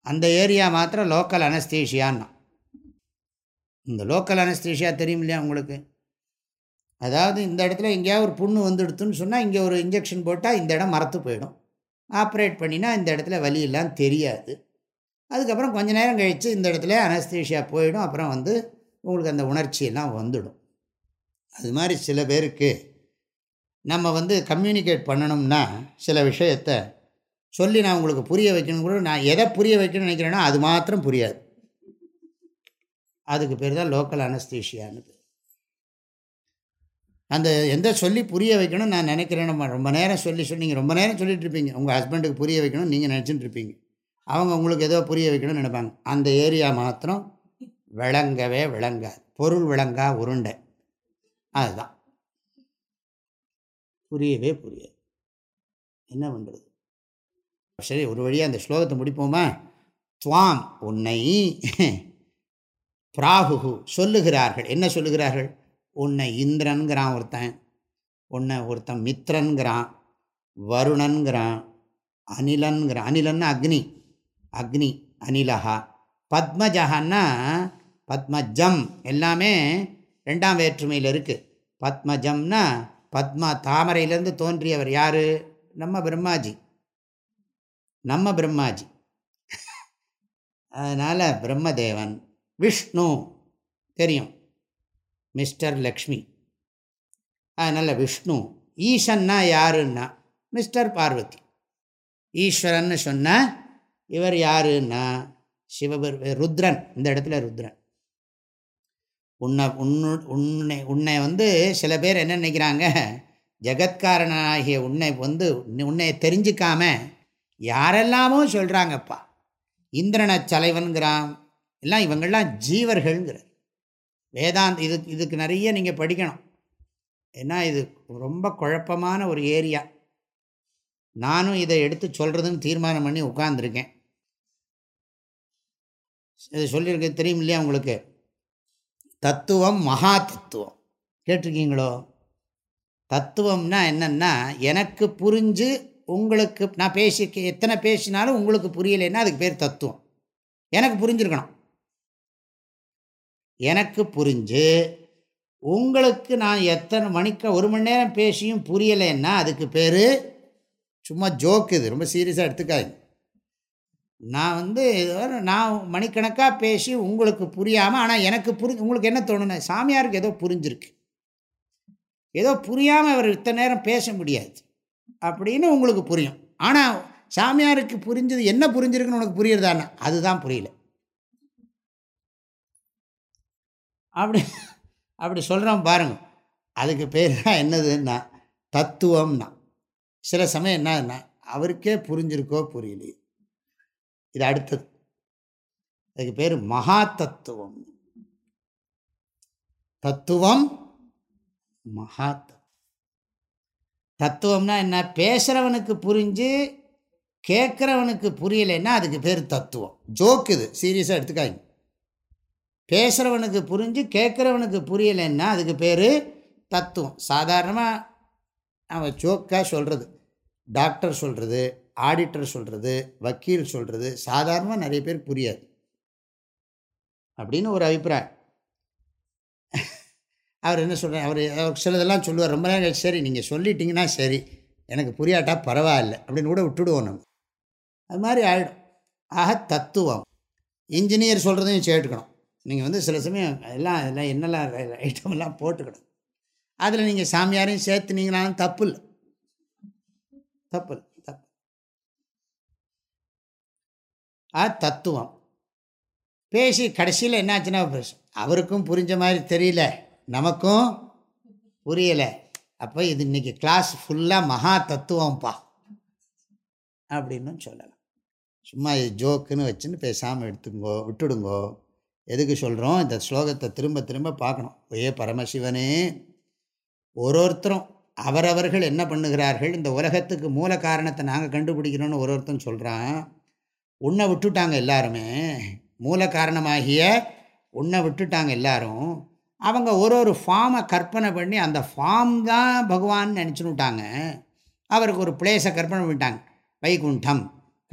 அந்த ஏரியா மாத்திரம் லோக்கல் அனஸ்தீஷியான்னா இந்த லோக்கல் அனஸ்தீஷியா தெரியும் இல்லையா உங்களுக்கு? அதாவது இந்த இடத்துல எங்கேயாவது ஒரு புண்ணு வந்துடுத்துன்னு சொன்னால் இங்கே ஒரு இன்ஜெக்ஷன் போட்டால் இந்த இடம் மரத்து போயிடும். ஆப்ரேட் பண்ணினா இந்த இடத்துல வலியெல்லாம் தெரியாது. அதுக்கப்புறம் கொஞ்ச நேரம் கழித்து இந்த இடத்துல அனஸ்தீஷியா போயிடும். அப்புறம் வந்து உங்களுக்கு அந்த உணர்ச்சியெல்லாம் வந்துடும். அது மாதிரி சில பேருக்கு நம்ம வந்து கம்யூனிகேட் பண்ணணும்னா சில விஷயத்தை சொல்லி நான் உங்களுக்கு புரிய வைக்கணும் கூட நான் எதை புரிய வைக்கணும்னு நினைக்கிறேன்னா அது மாத்திரம் புரியாது. அதுக்கு பேர் தான் லோக்கல் அனஸ்தீஷியானது அந்த எந்த சொல்லி புரிய வைக்கணும் நான் நினைக்கிறேன்னு ரொம்ப நேரம் சொல்லி சொல்லி நீங்கள் ரொம்ப நேரம் சொல்லிட்டு இருப்பீங்க. உங்கள் ஹஸ்பண்டுக்கு புரிய வைக்கணும்னு நீங்கள் நினச்சிட்டு இருப்பீங்க. அவங்க உங்களுக்கு ஏதோ புரிய வைக்கணும்னு நினைப்பாங்க. அந்த ஏரியா மாத்திரம் விளங்கவே விளங்காது. பொருள் விளங்கா உருண்டை. அதுதான். புரியவே புரியாது. என்ன பண்ணுறது சரி ஒரு வழியாக அந்த ஸ்லோகத்தை முடிப்போமா? துவாம் உன்னை பிராகு சொல்லுகிறார்கள். என்ன சொல்லுகிறார்கள்? உன்னை இந்திரன்கிறான் ஒருத்தன். உன்னை ஒருத்தன் மித்ரன்கிறான். வருணன்கிறான். அனிலன்கிறான். அனிலன்னு அக்னி. அக்னி அனிலஹா பத்மஜஹன்னா பத்மஜம். எல்லாமே ரெண்டாம் வேற்றுமையில் இருக்குது பத்மஜம்னா பத்மா தாமரையிலேருந்து தோன்றியவர் யார்? நம்ம பிரம்மாஜி. நம்ம பிரம்மாஜி. அதனால் பிரம்மதேவன் விஷ்ணு. தெரியும். மிஸ்டர் லக்ஷ்மி. அதனால் விஷ்ணு ஈசன்னா யாருன்னா மிஸ்டர் பார்வதி. ஈஸ்வரன்னு சொன்னால் இவர் யாருன்னா சிவபெரு ருத்ரன் இந்த இடத்துல ருத்ரன். உன்னை உன்னு உன்னை உன்னை வந்து சில பேர் என்ன நினைக்கிறாங்க ஜெகத்காரனாகிய உன்னை வந்து உன்னை தெரிஞ்சுக்காம யாரெல்லாமோ சொல்கிறாங்கப்பா இந்திரன தலைவன்கிறான் எல்லாம் இவங்கள்லாம் ஜீவர்கள்ங்கிறார். வேதாந்த் இது இதுக்கு நிறைய நீங்கள் படிக்கணும். ஏன்னா இது ரொம்ப குழப்பமான ஒரு ஏரியா. நானும் இதை எடுத்து சொல்கிறதுன்னு தீர்மானம் பண்ணி உட்காந்துருக்கேன் இது சொல்லியிருக்கேன் தெரியும் இல்லையா உங்களுக்கு? தத்துவம் மகா தத்துவம். கேட்டிருக்கீங்களோ? தத்துவம்னா என்னென்னா எனக்கு புரிஞ்சு உங்களுக்கு நான் பேசி எத்தனை பேசினாலும் உங்களுக்கு புரியலைன்னா அதுக்கு பேர் தத்துவம். எனக்கு புரிஞ்சிருக்கணும். எனக்கு புரிஞ்சு உங்களுக்கு நான் எத்தனை மணிக்க ஒரு மணி நேரம் பேசியும் புரியலைன்னா அதுக்கு பேர் சும்மா ஜோக்கு இது ரொம்ப சீரியஸாக எடுத்துக்காது நான் வந்து நான் மணிக்கணக்காக பேசி உங்களுக்கு புரியாமல் ஆனால் எனக்கு புரி உங்களுக்கு என்ன தோணுன சாமியாருக்கு ஏதோ புரிஞ்சிருக்கு. ஏதோ புரியாமல் அவர் இத்தனை நேரம் பேச முடியாது. அப்படின்னு உங்களுக்கு புரியும். ஆனால் சாமியாருக்கு புரிஞ்சது என்ன புரிஞ்சிருக்குன்னு உனக்கு புரியுறதான அதுதான் புரியல. அப்படி அப்படி சொல்கிறோம் பாருங்க. அதுக்கு பேர் தான் என்னதுன்னா தத்துவம்னா. சில சமயம் என்னன்னா அவருக்கே புரிஞ்சிருக்கோ புரியலையே. இது அடுத்தது. அதுக்கு பேர் மகா தத்துவம் தத்துவம் மகா தத்துவம்னா என்ன? பேசுகிறவனுக்கு புரிஞ்சு கேட்குறவனுக்கு புரியலைன்னா அதுக்கு பேர் தத்துவம். ஜோக்கு இது. சீரியஸாக எடுத்துக்காங்க பேசுகிறவனுக்கு புரிஞ்சு கேட்குறவனுக்கு புரியலைன்னா அதுக்கு பேர் தத்துவம். சாதாரணமாக அவன் ஜோக்காக சொல்கிறது டாக்டர் சொல்கிறது ஆடிட்டர் சொல்கிறது வக்கீல் சொல்கிறது சாதாரணமாக நிறைய பேர் புரியாது. அப்படின்னு ஒரு அபிப்பிராயம். அவர் என்ன சொல்கிறார் அவர் அவர் சிலதெல்லாம் சொல்லுவார் ரொம்ப நேரம் சரி நீங்கள் சொல்லிட்டீங்கன்னா சரி எனக்கு புரியாட்டா பரவாயில்ல அப்படின்னு கூட விட்டுடுவோம் நம்ம. அது மாதிரி ஆகிடும் ஆக தத்துவம். இன்ஜினியர் சொல்கிறதையும் சேர்த்துக்கணும். நீங்கள் வந்து சில சமயம் எல்லாம் எல்லாம் என்னெல்லாம் ஐட்டமெல்லாம் போட்டுக்கணும். அதில் நீங்கள் சாமியாரையும் சேர்த்துனீங்கனாலும் தப்பு இல்லை. தப்பு இல்லை தப்பு. ஆ தத்துவம். பேசி கடைசியில் என்னாச்சுன்னா அவருக்கும் புரிஞ்ச மாதிரி தெரியல நமக்கும் புரியலை. அப்போ இது இன்றைக்கி கிளாஸ் ஃபுல்லாக மகா தத்துவம்ப்பா. அப்படின்னு சொல்லலாம். சும்மா இது ஜோக்குன்னு வச்சுன்னு பேசாமல் எடுத்துங்கோ விட்டுடுங்கோ. எதுக்கு சொல்கிறோம் இந்த ஸ்லோகத்தை திரும்ப திரும்ப பார்க்கணும். ஏ பரமசிவனே ஒரு ஒருத்தரும் அவரவர்கள் என்ன பண்ணுகிறார்கள்? இந்த உலகத்துக்கு மூல காரணத்தை நாங்கள் கண்டுபிடிக்கணும்னு ஒரு ஒருத்தன் சொல்கிறான் உன்னை விட்டுட்டாங்க எல்லாருமே. மூல காரணமாகிய உன்னை விட்டுட்டாங்க எல்லாரும். அவங்க ஒரு ஒரு ஃபார்மை கற்பனை பண்ணி அந்த ஃபார்ம் தான் பகவான் நினச்சினுட்டாங்க அவருக்கு ஒரு பிளேஸை கற்பனை பண்ணிட்டாங்க. வைகுண்டம்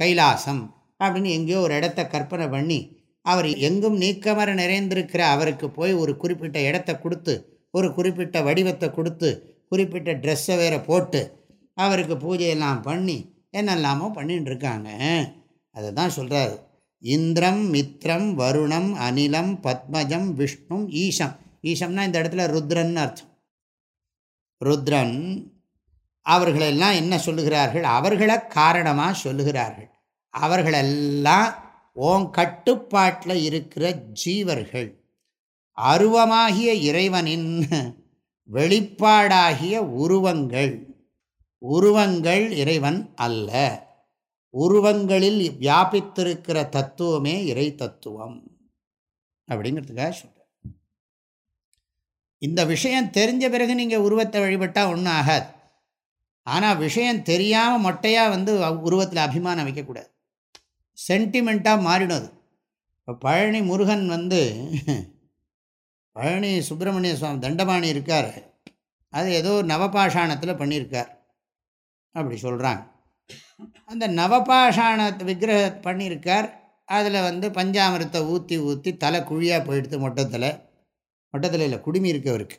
கைலாசம் அப்படின்னு எங்கேயோ ஒரு இடத்த கற்பனை பண்ணி அவர் எங்கும் நீக்கமர நிறைந்திருக்கிற அவருக்கு போய் ஒரு குறிப்பிட்ட இடத்த கொடுத்து ஒரு குறிப்பிட்ட வடிவத்தை கொடுத்து குறிப்பிட்ட ட்ரெஸ்ஸை வேற போட்டு அவருக்கு பூஜையெல்லாம் பண்ணி என்னெல்லாமோ பண்ணிட்டு இருக்காங்க அதை தான் சொல்கிறாரு இந்திரம் மித்ரம் வருணம் அனிலம் பத்மஜம் விஷ்ணும் ஈஷம் ஈஷம்னா இந்த இடத்துல ருத்ரன் அர்த்தம். ருத்ரன் அவர்களெல்லாம் என்ன சொல்லுகிறார்கள்? அவர்களை காரணமாக சொல்லுகிறார்கள். அவர்களெல்லாம் ஓன் கட்டுப்பாட்டில் இருக்கிற ஜீவர்கள் அருவமாகிய இறைவனின் வெளிப்பாடாகிய உருவங்கள். உருவங்கள் இறைவன் அல்ல. உருவங்களில் வியாபித்திருக்கிற தத்துவமே இறை தத்துவம். அப்படிங்கிறதுக்காக சொல்கிறேன் இந்த விஷயம் தெரிஞ்ச பிறகு நீங்கள் உருவத்தை வழிபட்டால் ஒன்றும் ஆகாது. ஆனால் விஷயம் தெரியாமல் மொட்டையாக வந்து உருவத்தில் அபிமானம் வைக்கக்கூடாது. சென்டிமெண்ட்டாக மாறிடும் அது. இப்போ பழனி முருகன் வந்து பழனி சுப்பிரமணிய சுவாமி தண்டபாணி இருக்கார். அது ஏதோ நவபாஷாணத்தில் பண்ணியிருக்கார் அப்படி சொல்கிறாங்க அந்த நவபாஷாண விக்கிரக பண்ணியிருக்கார் அதில் வந்து பஞ்சாமிரத்தை ஊற்றி ஊற்றி தலை குழியாக போயிடுத்து மொட்டத்தில் மொட்டத்தில் இல்லை குடுமி இருக்கவருக்கு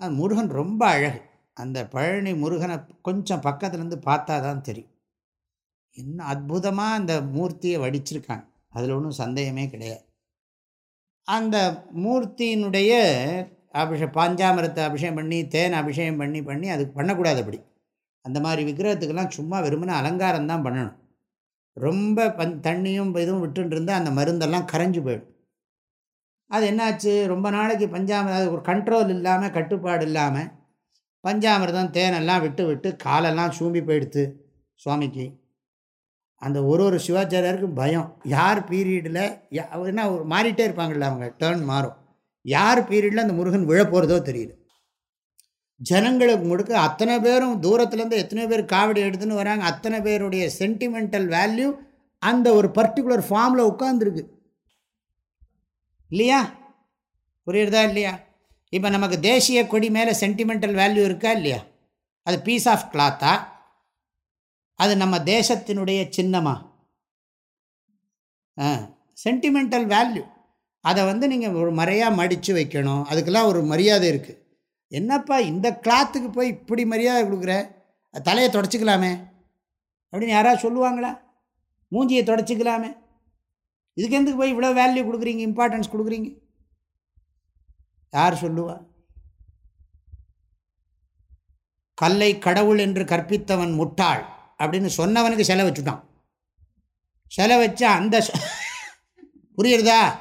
அது முருகன் ரொம்ப அழகு. அந்த பழனி முருகனை கொஞ்சம் பக்கத்துலேருந்து பார்த்தா தான் தெரியும். என்ன அற்புதமாக அந்த மூர்த்தியை வடிச்சிருக்காங்க. அதில் ஒன்றும் சந்தேகமே கிடையாது. அந்த மூர்த்தியினுடைய அபிஷே பாஞ்சாமரத்தை அபிஷேகம் பண்ணி தேன் அபிஷேகம் பண்ணி பண்ணி அதுக்கு பண்ணக்கூடாது அப்படி. அந்த மாதிரி விக்கிரகத்துக்கெல்லாம் சும்மா வெறுமனே அலங்காரம் தான் பண்ணணும். ரொம்ப பன் தண்ணியும் இதுவும் விட்டுருந்தால் அந்த மருந்தெல்லாம் கரைஞ்சி போயிடும். அது என்னாச்சு? ரொம்ப நாளைக்கு பஞ்சாமிரம் ஒரு கண்ட்ரோல் இல்லாமல் கட்டுப்பாடு இல்லாமல் பஞ்சாமிரதம் தேனெல்லாம் விட்டு விட்டு காலெல்லாம் சூம்பி போயிடுத்து சுவாமிக்கு. அந்த ஒரு ஒரு சிவாச்சாரியாருக்கும் பயம். யார் பீரியடில் என்ன மாறிட்டே இருப்பாங்கள்ல அவங்க டேர்ன் மாறும். யார் பீரியடில் அந்த முருகன் விழ போகிறதோ தெரியல ஜனங்களுக்கு முடுக்க அத்தனை பேரும் தூரத்துலேருந்து எத்தனை பேர் காவடி எடுத்துன்னு வராங்க. அத்தனை பேருடைய சென்டிமெண்டல் வேல்யூ அந்த ஒரு பர்டிகுலர் ஃபார்மில் உட்காந்துருக்கு இல்லையா? புரியுறதா இல்லையா? இப்போ நமக்கு தேசிய கொடி மேலே சென்டிமெண்டல் வேல்யூ இருக்கா இல்லையா? அது பீஸ் ஆஃப் கிளாத்தா அது நம்ம தேசத்தினுடைய சின்னமா? ஆ சென்டிமெண்டல் வேல்யூ அதை வந்து நீங்கள் ஒரு மறையாக மடித்து வைக்கணும். அதுக்கெல்லாம் ஒரு மரியாதை இருக்குது என்னப்பா இந்த கிளாத்துக்கு போய் இப்படி மரியாதை கொடுக்குற? தலையை தொடச்சிக்கலாமே. அப்படின்னு யாராவது சொல்லுவாங்களா? மூஞ்சியை தொடச்சிக்கலாமே. இதுக்கு எதுக்கு போய் இவ்வளோ வேல்யூ கொடுக்குறீங்க? இம்பார்ட்டன்ஸ் கொடுக்குறீங்க? யார் சொல்லுவா? கல்லை கடவுள் என்று கற்பித்தவன் முட்டாள். அப்படின்னு சொன்னவனுக்கு செலை வச்சுட்டான். செலை வச்சா அந்த புரியுறதா?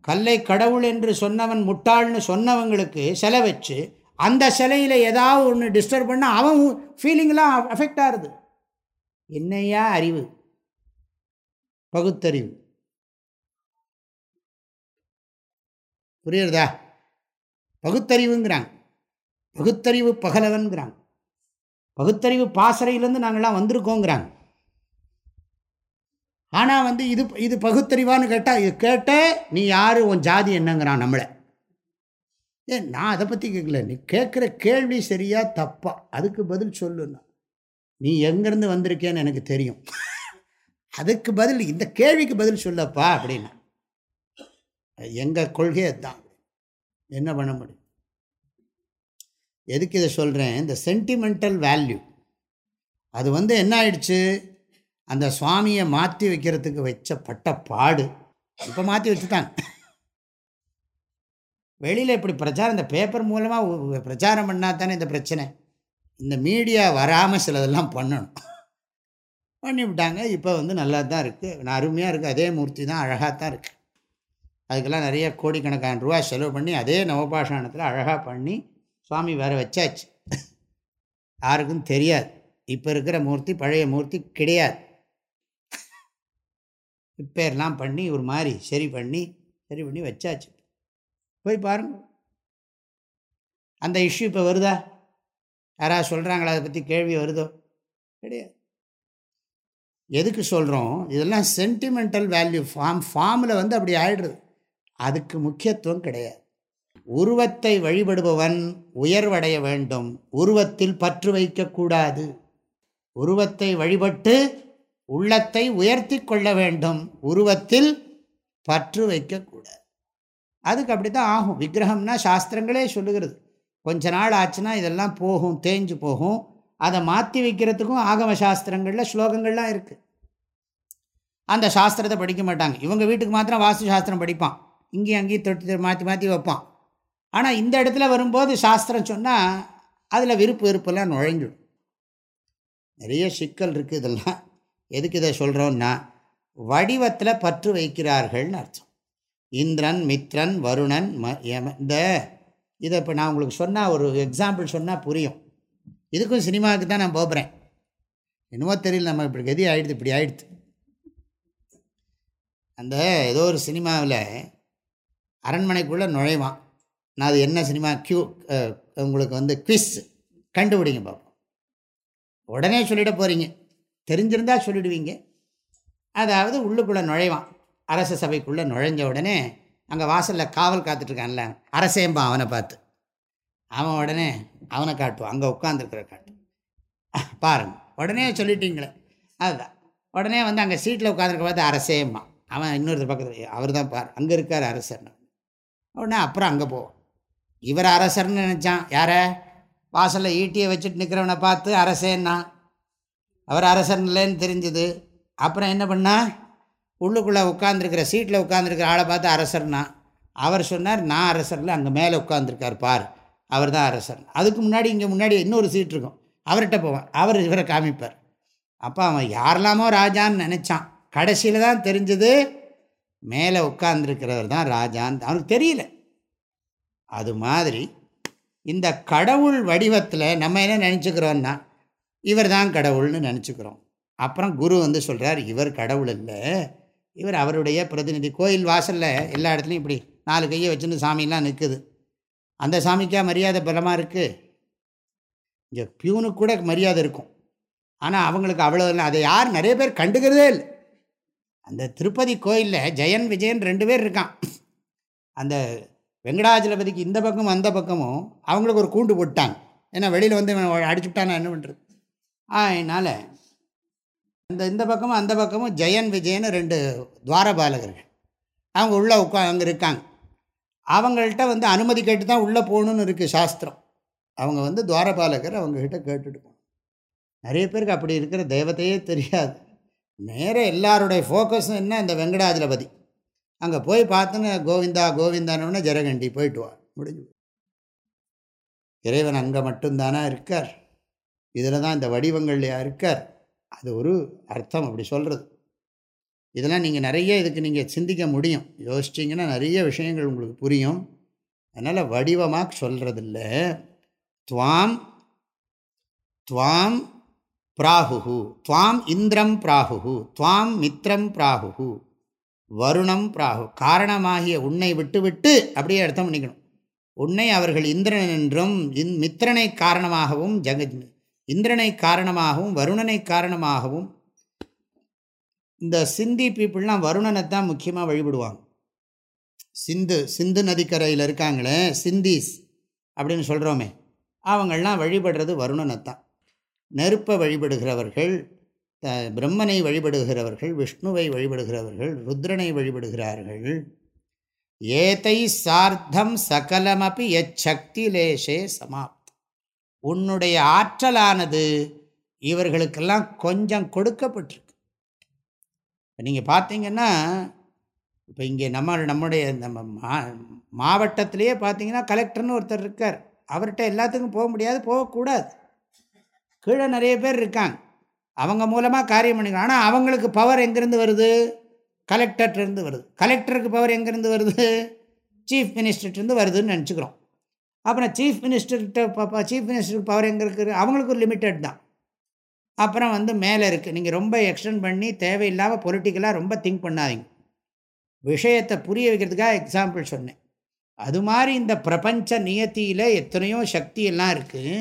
கல்லை கடவுள் என்று சொன்னவன் முட்டாள்னு சொன்னவங்களுக்கு செலை வச்சு அந்த சிலையில் ஏதாவது ஒன்று டிஸ்டர்ப் பண்ணால் அவன் ஃபீலிங்லாம் அஃபெக்ட் ஆகுது. என்னையா அறிவு? பகுத்தறிவு. புரியுறதா? பகுத்தறிவுங்கிறாங்க. பகுத்தறிவு பகலவன்கிறாங்க. பகுத்தறிவு பாசறையிலேருந்து நாங்கள்லாம் வந்திருக்கோங்கிறாங்க. ஆனால் வந்து இது இது பகுத்தறிவான்னு கேட்டால் இது கேட்ட நீ யார் உன் ஜாதி என்னங்கிறான் நம்மளை. ஏ நான் அதை பற்றி கேட்கல நீ கேட்குற கேள்வி சரியா தப்பா. அதுக்கு பதில் சொல்லுண்ணா. நீ எங்கேருந்து வந்திருக்கேன்னு எனக்கு தெரியும். அதுக்கு பதில் இந்த கேள்விக்கு பதில் சொல்லப்பா அப்படின்னா. எங்கள் கொள்கையை அதுதான். என்ன பண்ண முடியும்? எதுக்கு இதை சொல்கிறேன் இந்த சென்டிமெண்டல் வேல்யூ அது வந்து என்ன ஆயிடுச்சு? அந்த சுவாமியை மாற்றி வைக்கிறதுக்கு வச்ச பட்ட பாடு. இப்போ மாற்றி வச்சுட்டாங்க. வெளியில் இப்படி பிரச்சாரம் இந்த பேப்பர் மூலமாக பிரச்சாரம் பண்ணால் தானே இந்த பிரச்சனை. இந்த மீடியா வராமல் சிலதெல்லாம் பண்ணணும். பண்ணிவிட்டாங்க இப்போ வந்து நல்லா தான் இருக்குது அருமையாக இருக்குது அதே மூர்த்தி தான் அழகாக தான் இருக்குது அதுக்கெல்லாம் நிறைய கோடிக்கணக்கான ரூபா செலவு பண்ணி அதே நவபாஷாணத்தில் அழகாக பண்ணி சுவாமி வேறு வச்சாச்சு. யாருக்கும் தெரியாது. இப்போ இருக்கிற மூர்த்தி பழைய மூர்த்தி கிடையாது. ரிப்பேர்லாம் பண்ணி ஒரு மாதிரி சரி பண்ணி சரி பண்ணி வச்சாச்சு. போய் பாருங்க. அந்த இஷ்யூ இப்போ வருதா? யாராவது சொல்கிறாங்களா அதை பற்றி கேள்வி வருதோ? கிடையாது. எதுக்கு சொல்கிறோம் இதெல்லாம் சென்டிமெண்டல் வேல்யூ ஃபார்ம் ஃபார்மில் வந்து அப்படி ஆயிடுறது. அதுக்கு முக்கியத்துவம் கிடையாது. உருவத்தை வழிபடுபவன் உயர்வடைய வேண்டும். உருவத்தில் பற்று வைக்கக்கூடாது உருவத்தை வழிபட்டு உள்ளத்தை உயர்த்தி கொள்ள வேண்டும். உருவத்தில் பற்று வைக்கக்கூடாது அதுக்கு அப்படி தான் ஆகும். விக்கிரகம்னா சாஸ்திரங்களே சொல்லுகிறது. கொஞ்ச நாள் ஆச்சுன்னா இதெல்லாம் போகும் தேஞ்சு போகும். அதை மாற்றி வைக்கிறதுக்கும் ஆகம சாஸ்திரங்களில் ஸ்லோகங்கள்லாம் இருக்குது அந்த சாஸ்திரத்தை படிக்க மாட்டாங்க. இவங்க வீட்டுக்கு மாத்திரம் வாஸ்து சாஸ்திரம் படிப்பான். இங்கேயும் அங்கேயும் தொட்டி மாற்றி மாற்றி வைப்பான். ஆனால் இந்த இடத்துல வரும்போது சாஸ்திரம் சொன்னால் அதில் விருப்பு வெறுப்பெல்லாம் நுழைஞ்சிடும். நிறைய சிக்கல் இருக்குது இதெல்லாம். எதுக்கு இதை சொல்கிறோன்னா வடிவத்தில் பற்று வைக்கிறார்கள்னு அர்த்தம். இந்திரன் மித்ரன் வருணன் ம இந்த இதை இப்போ நான் உங்களுக்கு சொன்னால் ஒரு எக்ஸாம்பிள் சொன்னால் புரியும். இதுக்கும் சினிமாவுக்கு தான் நான் போகிறேன் என்னவோ தெரியல நம்ம இப்படி கதி ஆகிடுது இப்படி ஆகிடுது அந்த ஏதோ ஒரு சினிமாவில் அரண்மனைக்குள்ளே நுழைவான். நான் அது என்ன சினிமா க்யூ உங்களுக்கு வந்து குவிஸ் கண்டுபிடிங்க பார்ப்போம் உடனே சொல்லிட போகிறீங்க தெரிஞ்சிருந்தால் சொல்லிடுவீங்க. அதாவது உள்ளுக்குள்ளே நுழைவான். அரச சபைக்குள்ளே நுழைஞ்ச உடனே அங்கே வாசலில் காவல் காத்துட்ருக்கான்ல அரசேம்பா அவனை பார்த்து. அவன் உடனே அவனை காட்டுவான். அங்கே உட்காந்துருக்கிற காட்டு. பாருங்க. உடனே சொல்லிட்டீங்களே. அதுதான். உடனே வந்து அங்கே சீட்டில் உட்காந்துருக்க பார்த்து அரசேம்மா. அவன் இன்னொருத்த பக்கத்தில் அவர் தான் பார் அங்கே இருக்கார் அரசர் உடனே அப்புறம் அங்கே போவான். இவர் அரசர்னு நினச்சான். யாரை? வாசலில் ஈட்டியை வச்சுட்டு நிற்கிறவனை பார்த்து அரசேன்னா அவர் அரசன் இல்லைன்னு தெரிஞ்சுது. அப்புறம் என்ன பண்ணா? உள்ளுக்குள்ளே உட்காந்துருக்கிற சீட்டில் உட்காந்துருக்கிற ஆளை பார்த்து அரசர்னா அவர் சொன்னார் நான் அரசரில் அங்கே மேலே உட்காந்துருக்கார் பார். அவர் தான் அரசர். அதுக்கு முன்னாடி இங்கே முன்னாடி இன்னொரு சீட் இருக்கும். அவர்கிட்ட போவான். அவர் இவரை காமிப்பார். அப்போ அவன் யாரெல்லாமோ ராஜான்னு நினச்சான். கடைசியில் தான் தெரிஞ்சது மேலே உட்காந்துருக்கிறவர் தான் ராஜான்னு. அவனுக்கு தெரியல. அது மாதிரி இந்த கடவுள் வடிவத்தில் நம்ம என்ன நினச்சிக்கிறோன்னா இவர் தான் கடவுள்னு நினச்சிக்கிறோம். அப்புறம் குரு வந்து சொல்கிறார் இவர் கடவுள் இல்லை. இவர் அவருடைய பிரதிநிதி. கோயில் வாசலில் எல்லா இடத்துலையும் இப்படி நாலு கையை வச்சுன்னு சாமியெல்லாம் நிற்குது அந்த சாமிக்கா மரியாதை பலமாக இருக்குது இங்கே பியூனுக்கு கூட மரியாதை இருக்கும். ஆனால் அவங்களுக்கு அவ்வளோ இல்லை. அதை யார் நிறைய பேர் கண்டுக்கிறதே இல்லை. அந்த திருப்பதி கோயிலில் ஜெயன் விஜயன் ரெண்டு பேர் இருக்கான். அந்த வெங்கடாஜலபதிக்கு இந்த பக்கமும் அந்த பக்கமும் அவங்களுக்கு ஒரு கூண்டு போட்டாங்க. ஏன்னா வெளியில் வந்து அடிச்சுட்டானா என்ன பண்ணுறது அதனால் அந்த இந்த பக்கமும் அந்த பக்கமும் ஜெயன் விஜயன் ரெண்டு துவாரபாலகர்கள். அவங்க உள்ளே உட்கா அங்கே இருக்காங்க. அவங்கள்ட்ட வந்து அனுமதி கேட்டு தான் உள்ளே போகணுன்னு இருக்குது சாஸ்திரம். அவங்க வந்து துவாரபாலகர் அவங்கக்கிட்ட கேட்டுட்டு போகணும் நிறைய பேருக்கு அப்படி இருக்கிற தெய்வத்தையே தெரியாது. நேர எல்லாருடைய ஃபோக்கஸும் என்ன? இந்த வெங்கடாஜலபதி. அங்கே போய் பார்த்தோன்னு கோவிந்தா கோவிந்தானோடனே ஜெரகண்டி போயிட்டு வா. முடிஞ்சு இறைவன் அங்கே மட்டும்தானா இருக்கார்? இதில் தான் இந்த வடிவங்கள்லையா இருக்கார்? அது ஒரு அர்த்தம் அப்படி சொல்கிறது இதெல்லாம் நீங்கள் நிறைய இதுக்கு நீங்கள் சிந்திக்க முடியும். யோசிச்சிங்கன்னா நிறைய விஷயங்கள் உங்களுக்கு புரியும். அதனால் வடிவமாக சொல்கிறதில்ல துவாம் துவாம் பிராகு துவாம் இந்திரம் பிராகு துவாம் மித்ரம் பிராகு வருணம் பிராகு காரணமாகிய உன்னை விட்டுவிட்டு அப்படியே அர்த்தம் பண்ணிக்கணும். உன்னை அவர்கள் இந்திரன் என்றும் இந் மித்திரனை காரணமாகவும் ஜக இந்திரனை காரணமாகவும் வருணனை காரணமாகவும் இந்த சிந்தி பீப்புளெலாம் வருணனை தான் முக்கியமாக வழிபடுவாங்க. சிந்து சிந்து நதிக்கரையில் இருக்காங்களே சிந்திஸ் அப்படின்னு சொல்கிறோமே அவங்கள்லாம் வழிபடுறது வருணனை தான். நெருப்பை வழிபடுகிறவர்கள் பிரம்மனை வழிபடுகிறவர்கள் விஷ்ணுவை வழிபடுகிறவர்கள் ருத்ரனை வழிபடுகிறார்கள். ஏதை சார்த்தம் சகலமபி எச்சக்தி லேசே சமாப்த். உன்னுடைய ஆற்றலானது இவர்களுக்கெல்லாம் கொஞ்சம் கொடுக்கப்பட்டிருக்கு. நீங்கள் பார்த்தீங்கன்னா இப்போ இங்கே நம்ம நம்முடைய நம்ம மா மாவட்டத்திலேயே பார்த்தீங்கன்னா கலெக்டர்னு ஒருத்தர் இருக்கார். அவர்கிட்ட எல்லாத்துக்கும் போக முடியாது போகக்கூடாது. கீழே நிறைய பேர் இருக்காங்க. அவங்க மூலமாக காரியம் பண்ணிக்கலாம் ஆனால் அவங்களுக்கு பவர் எங்கேருந்து வருது? கலெக்டர்கிட்டருந்து வருது. கலெக்டருக்கு பவர் எங்கேருந்து வருது? சீஃப் மினிஸ்டர்கிட்டருந்து வருதுன்னு நினச்சிக்கிறோம். அப்புறம் சீஃப் மினிஸ்டர்கிட்ட பாப்பா சீஃப் மினிஸ்டருக்கு பவர் எங்கே இருக்குது? அவங்களுக்கு லிமிட்டட் தான். அப்புறம் வந்து மேலே இருக்குது நீங்கள் ரொம்ப எக்ஸ்டெண்ட் பண்ணி தேவையில்லாமல் பொலிட்டிக்கலாக ரொம்ப திங்க் பண்ணாதீங்க. விஷயத்தை புரிய வைக்கிறதுக்காக எக்ஸாம்பிள் சொன்னேன். அது மாதிரி இந்த பிரபஞ்ச நியத்தியில் எத்தனையோ சக்தி எல்லாம் இருக்குது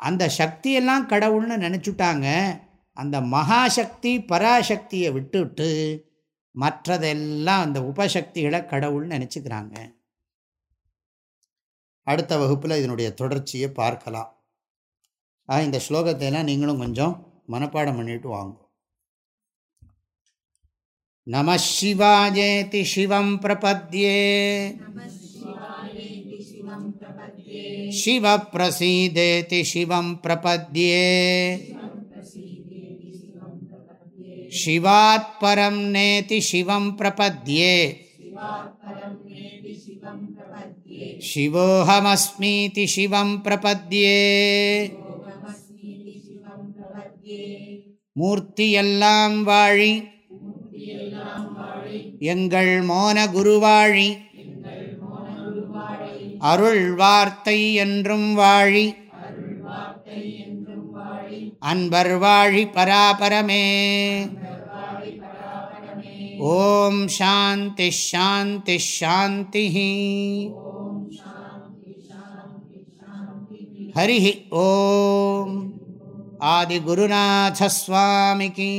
அந்த சக்தியெல்லாம் கடவுள்னு நினச்சுட்டாங்க. அந்த மகாசக்தி பராசக்தியை விட்டுவிட்டு மற்றதெல்லாம் அந்த உபசக்திகளை கடவுள்னு நினச்சிக்கிறாங்க அடுத்த வகுப்பில் இதனுடைய தொடர்ச்சியை பார்க்கலாம் ஆக இந்த ஸ்லோகத்தை எல்லாம் நீங்களும் கொஞ்சம் மனப்பாடம் பண்ணிட்டு வாங்க நம சிவாஜேதி சிவம் பிரபத்யே शिव प्रसीदेति शिवं प्रपद्ये शिवात् परं नेति शिवं प्रपद्ये शिवोऽहमस्मीति शिवं प्रपद्ये மூர்த்தியெல்லாம் வாழி எங்கள் மோன குருவாழி அருள் வார்த்தை என்றும் வாழி அன்பர் வாழி பராபரமே ஓம் சாந்தி ஷாந்தி ஷாந்தி ஹரி ஓம். ஆதிகுருநாசஸ்வாமிக்கு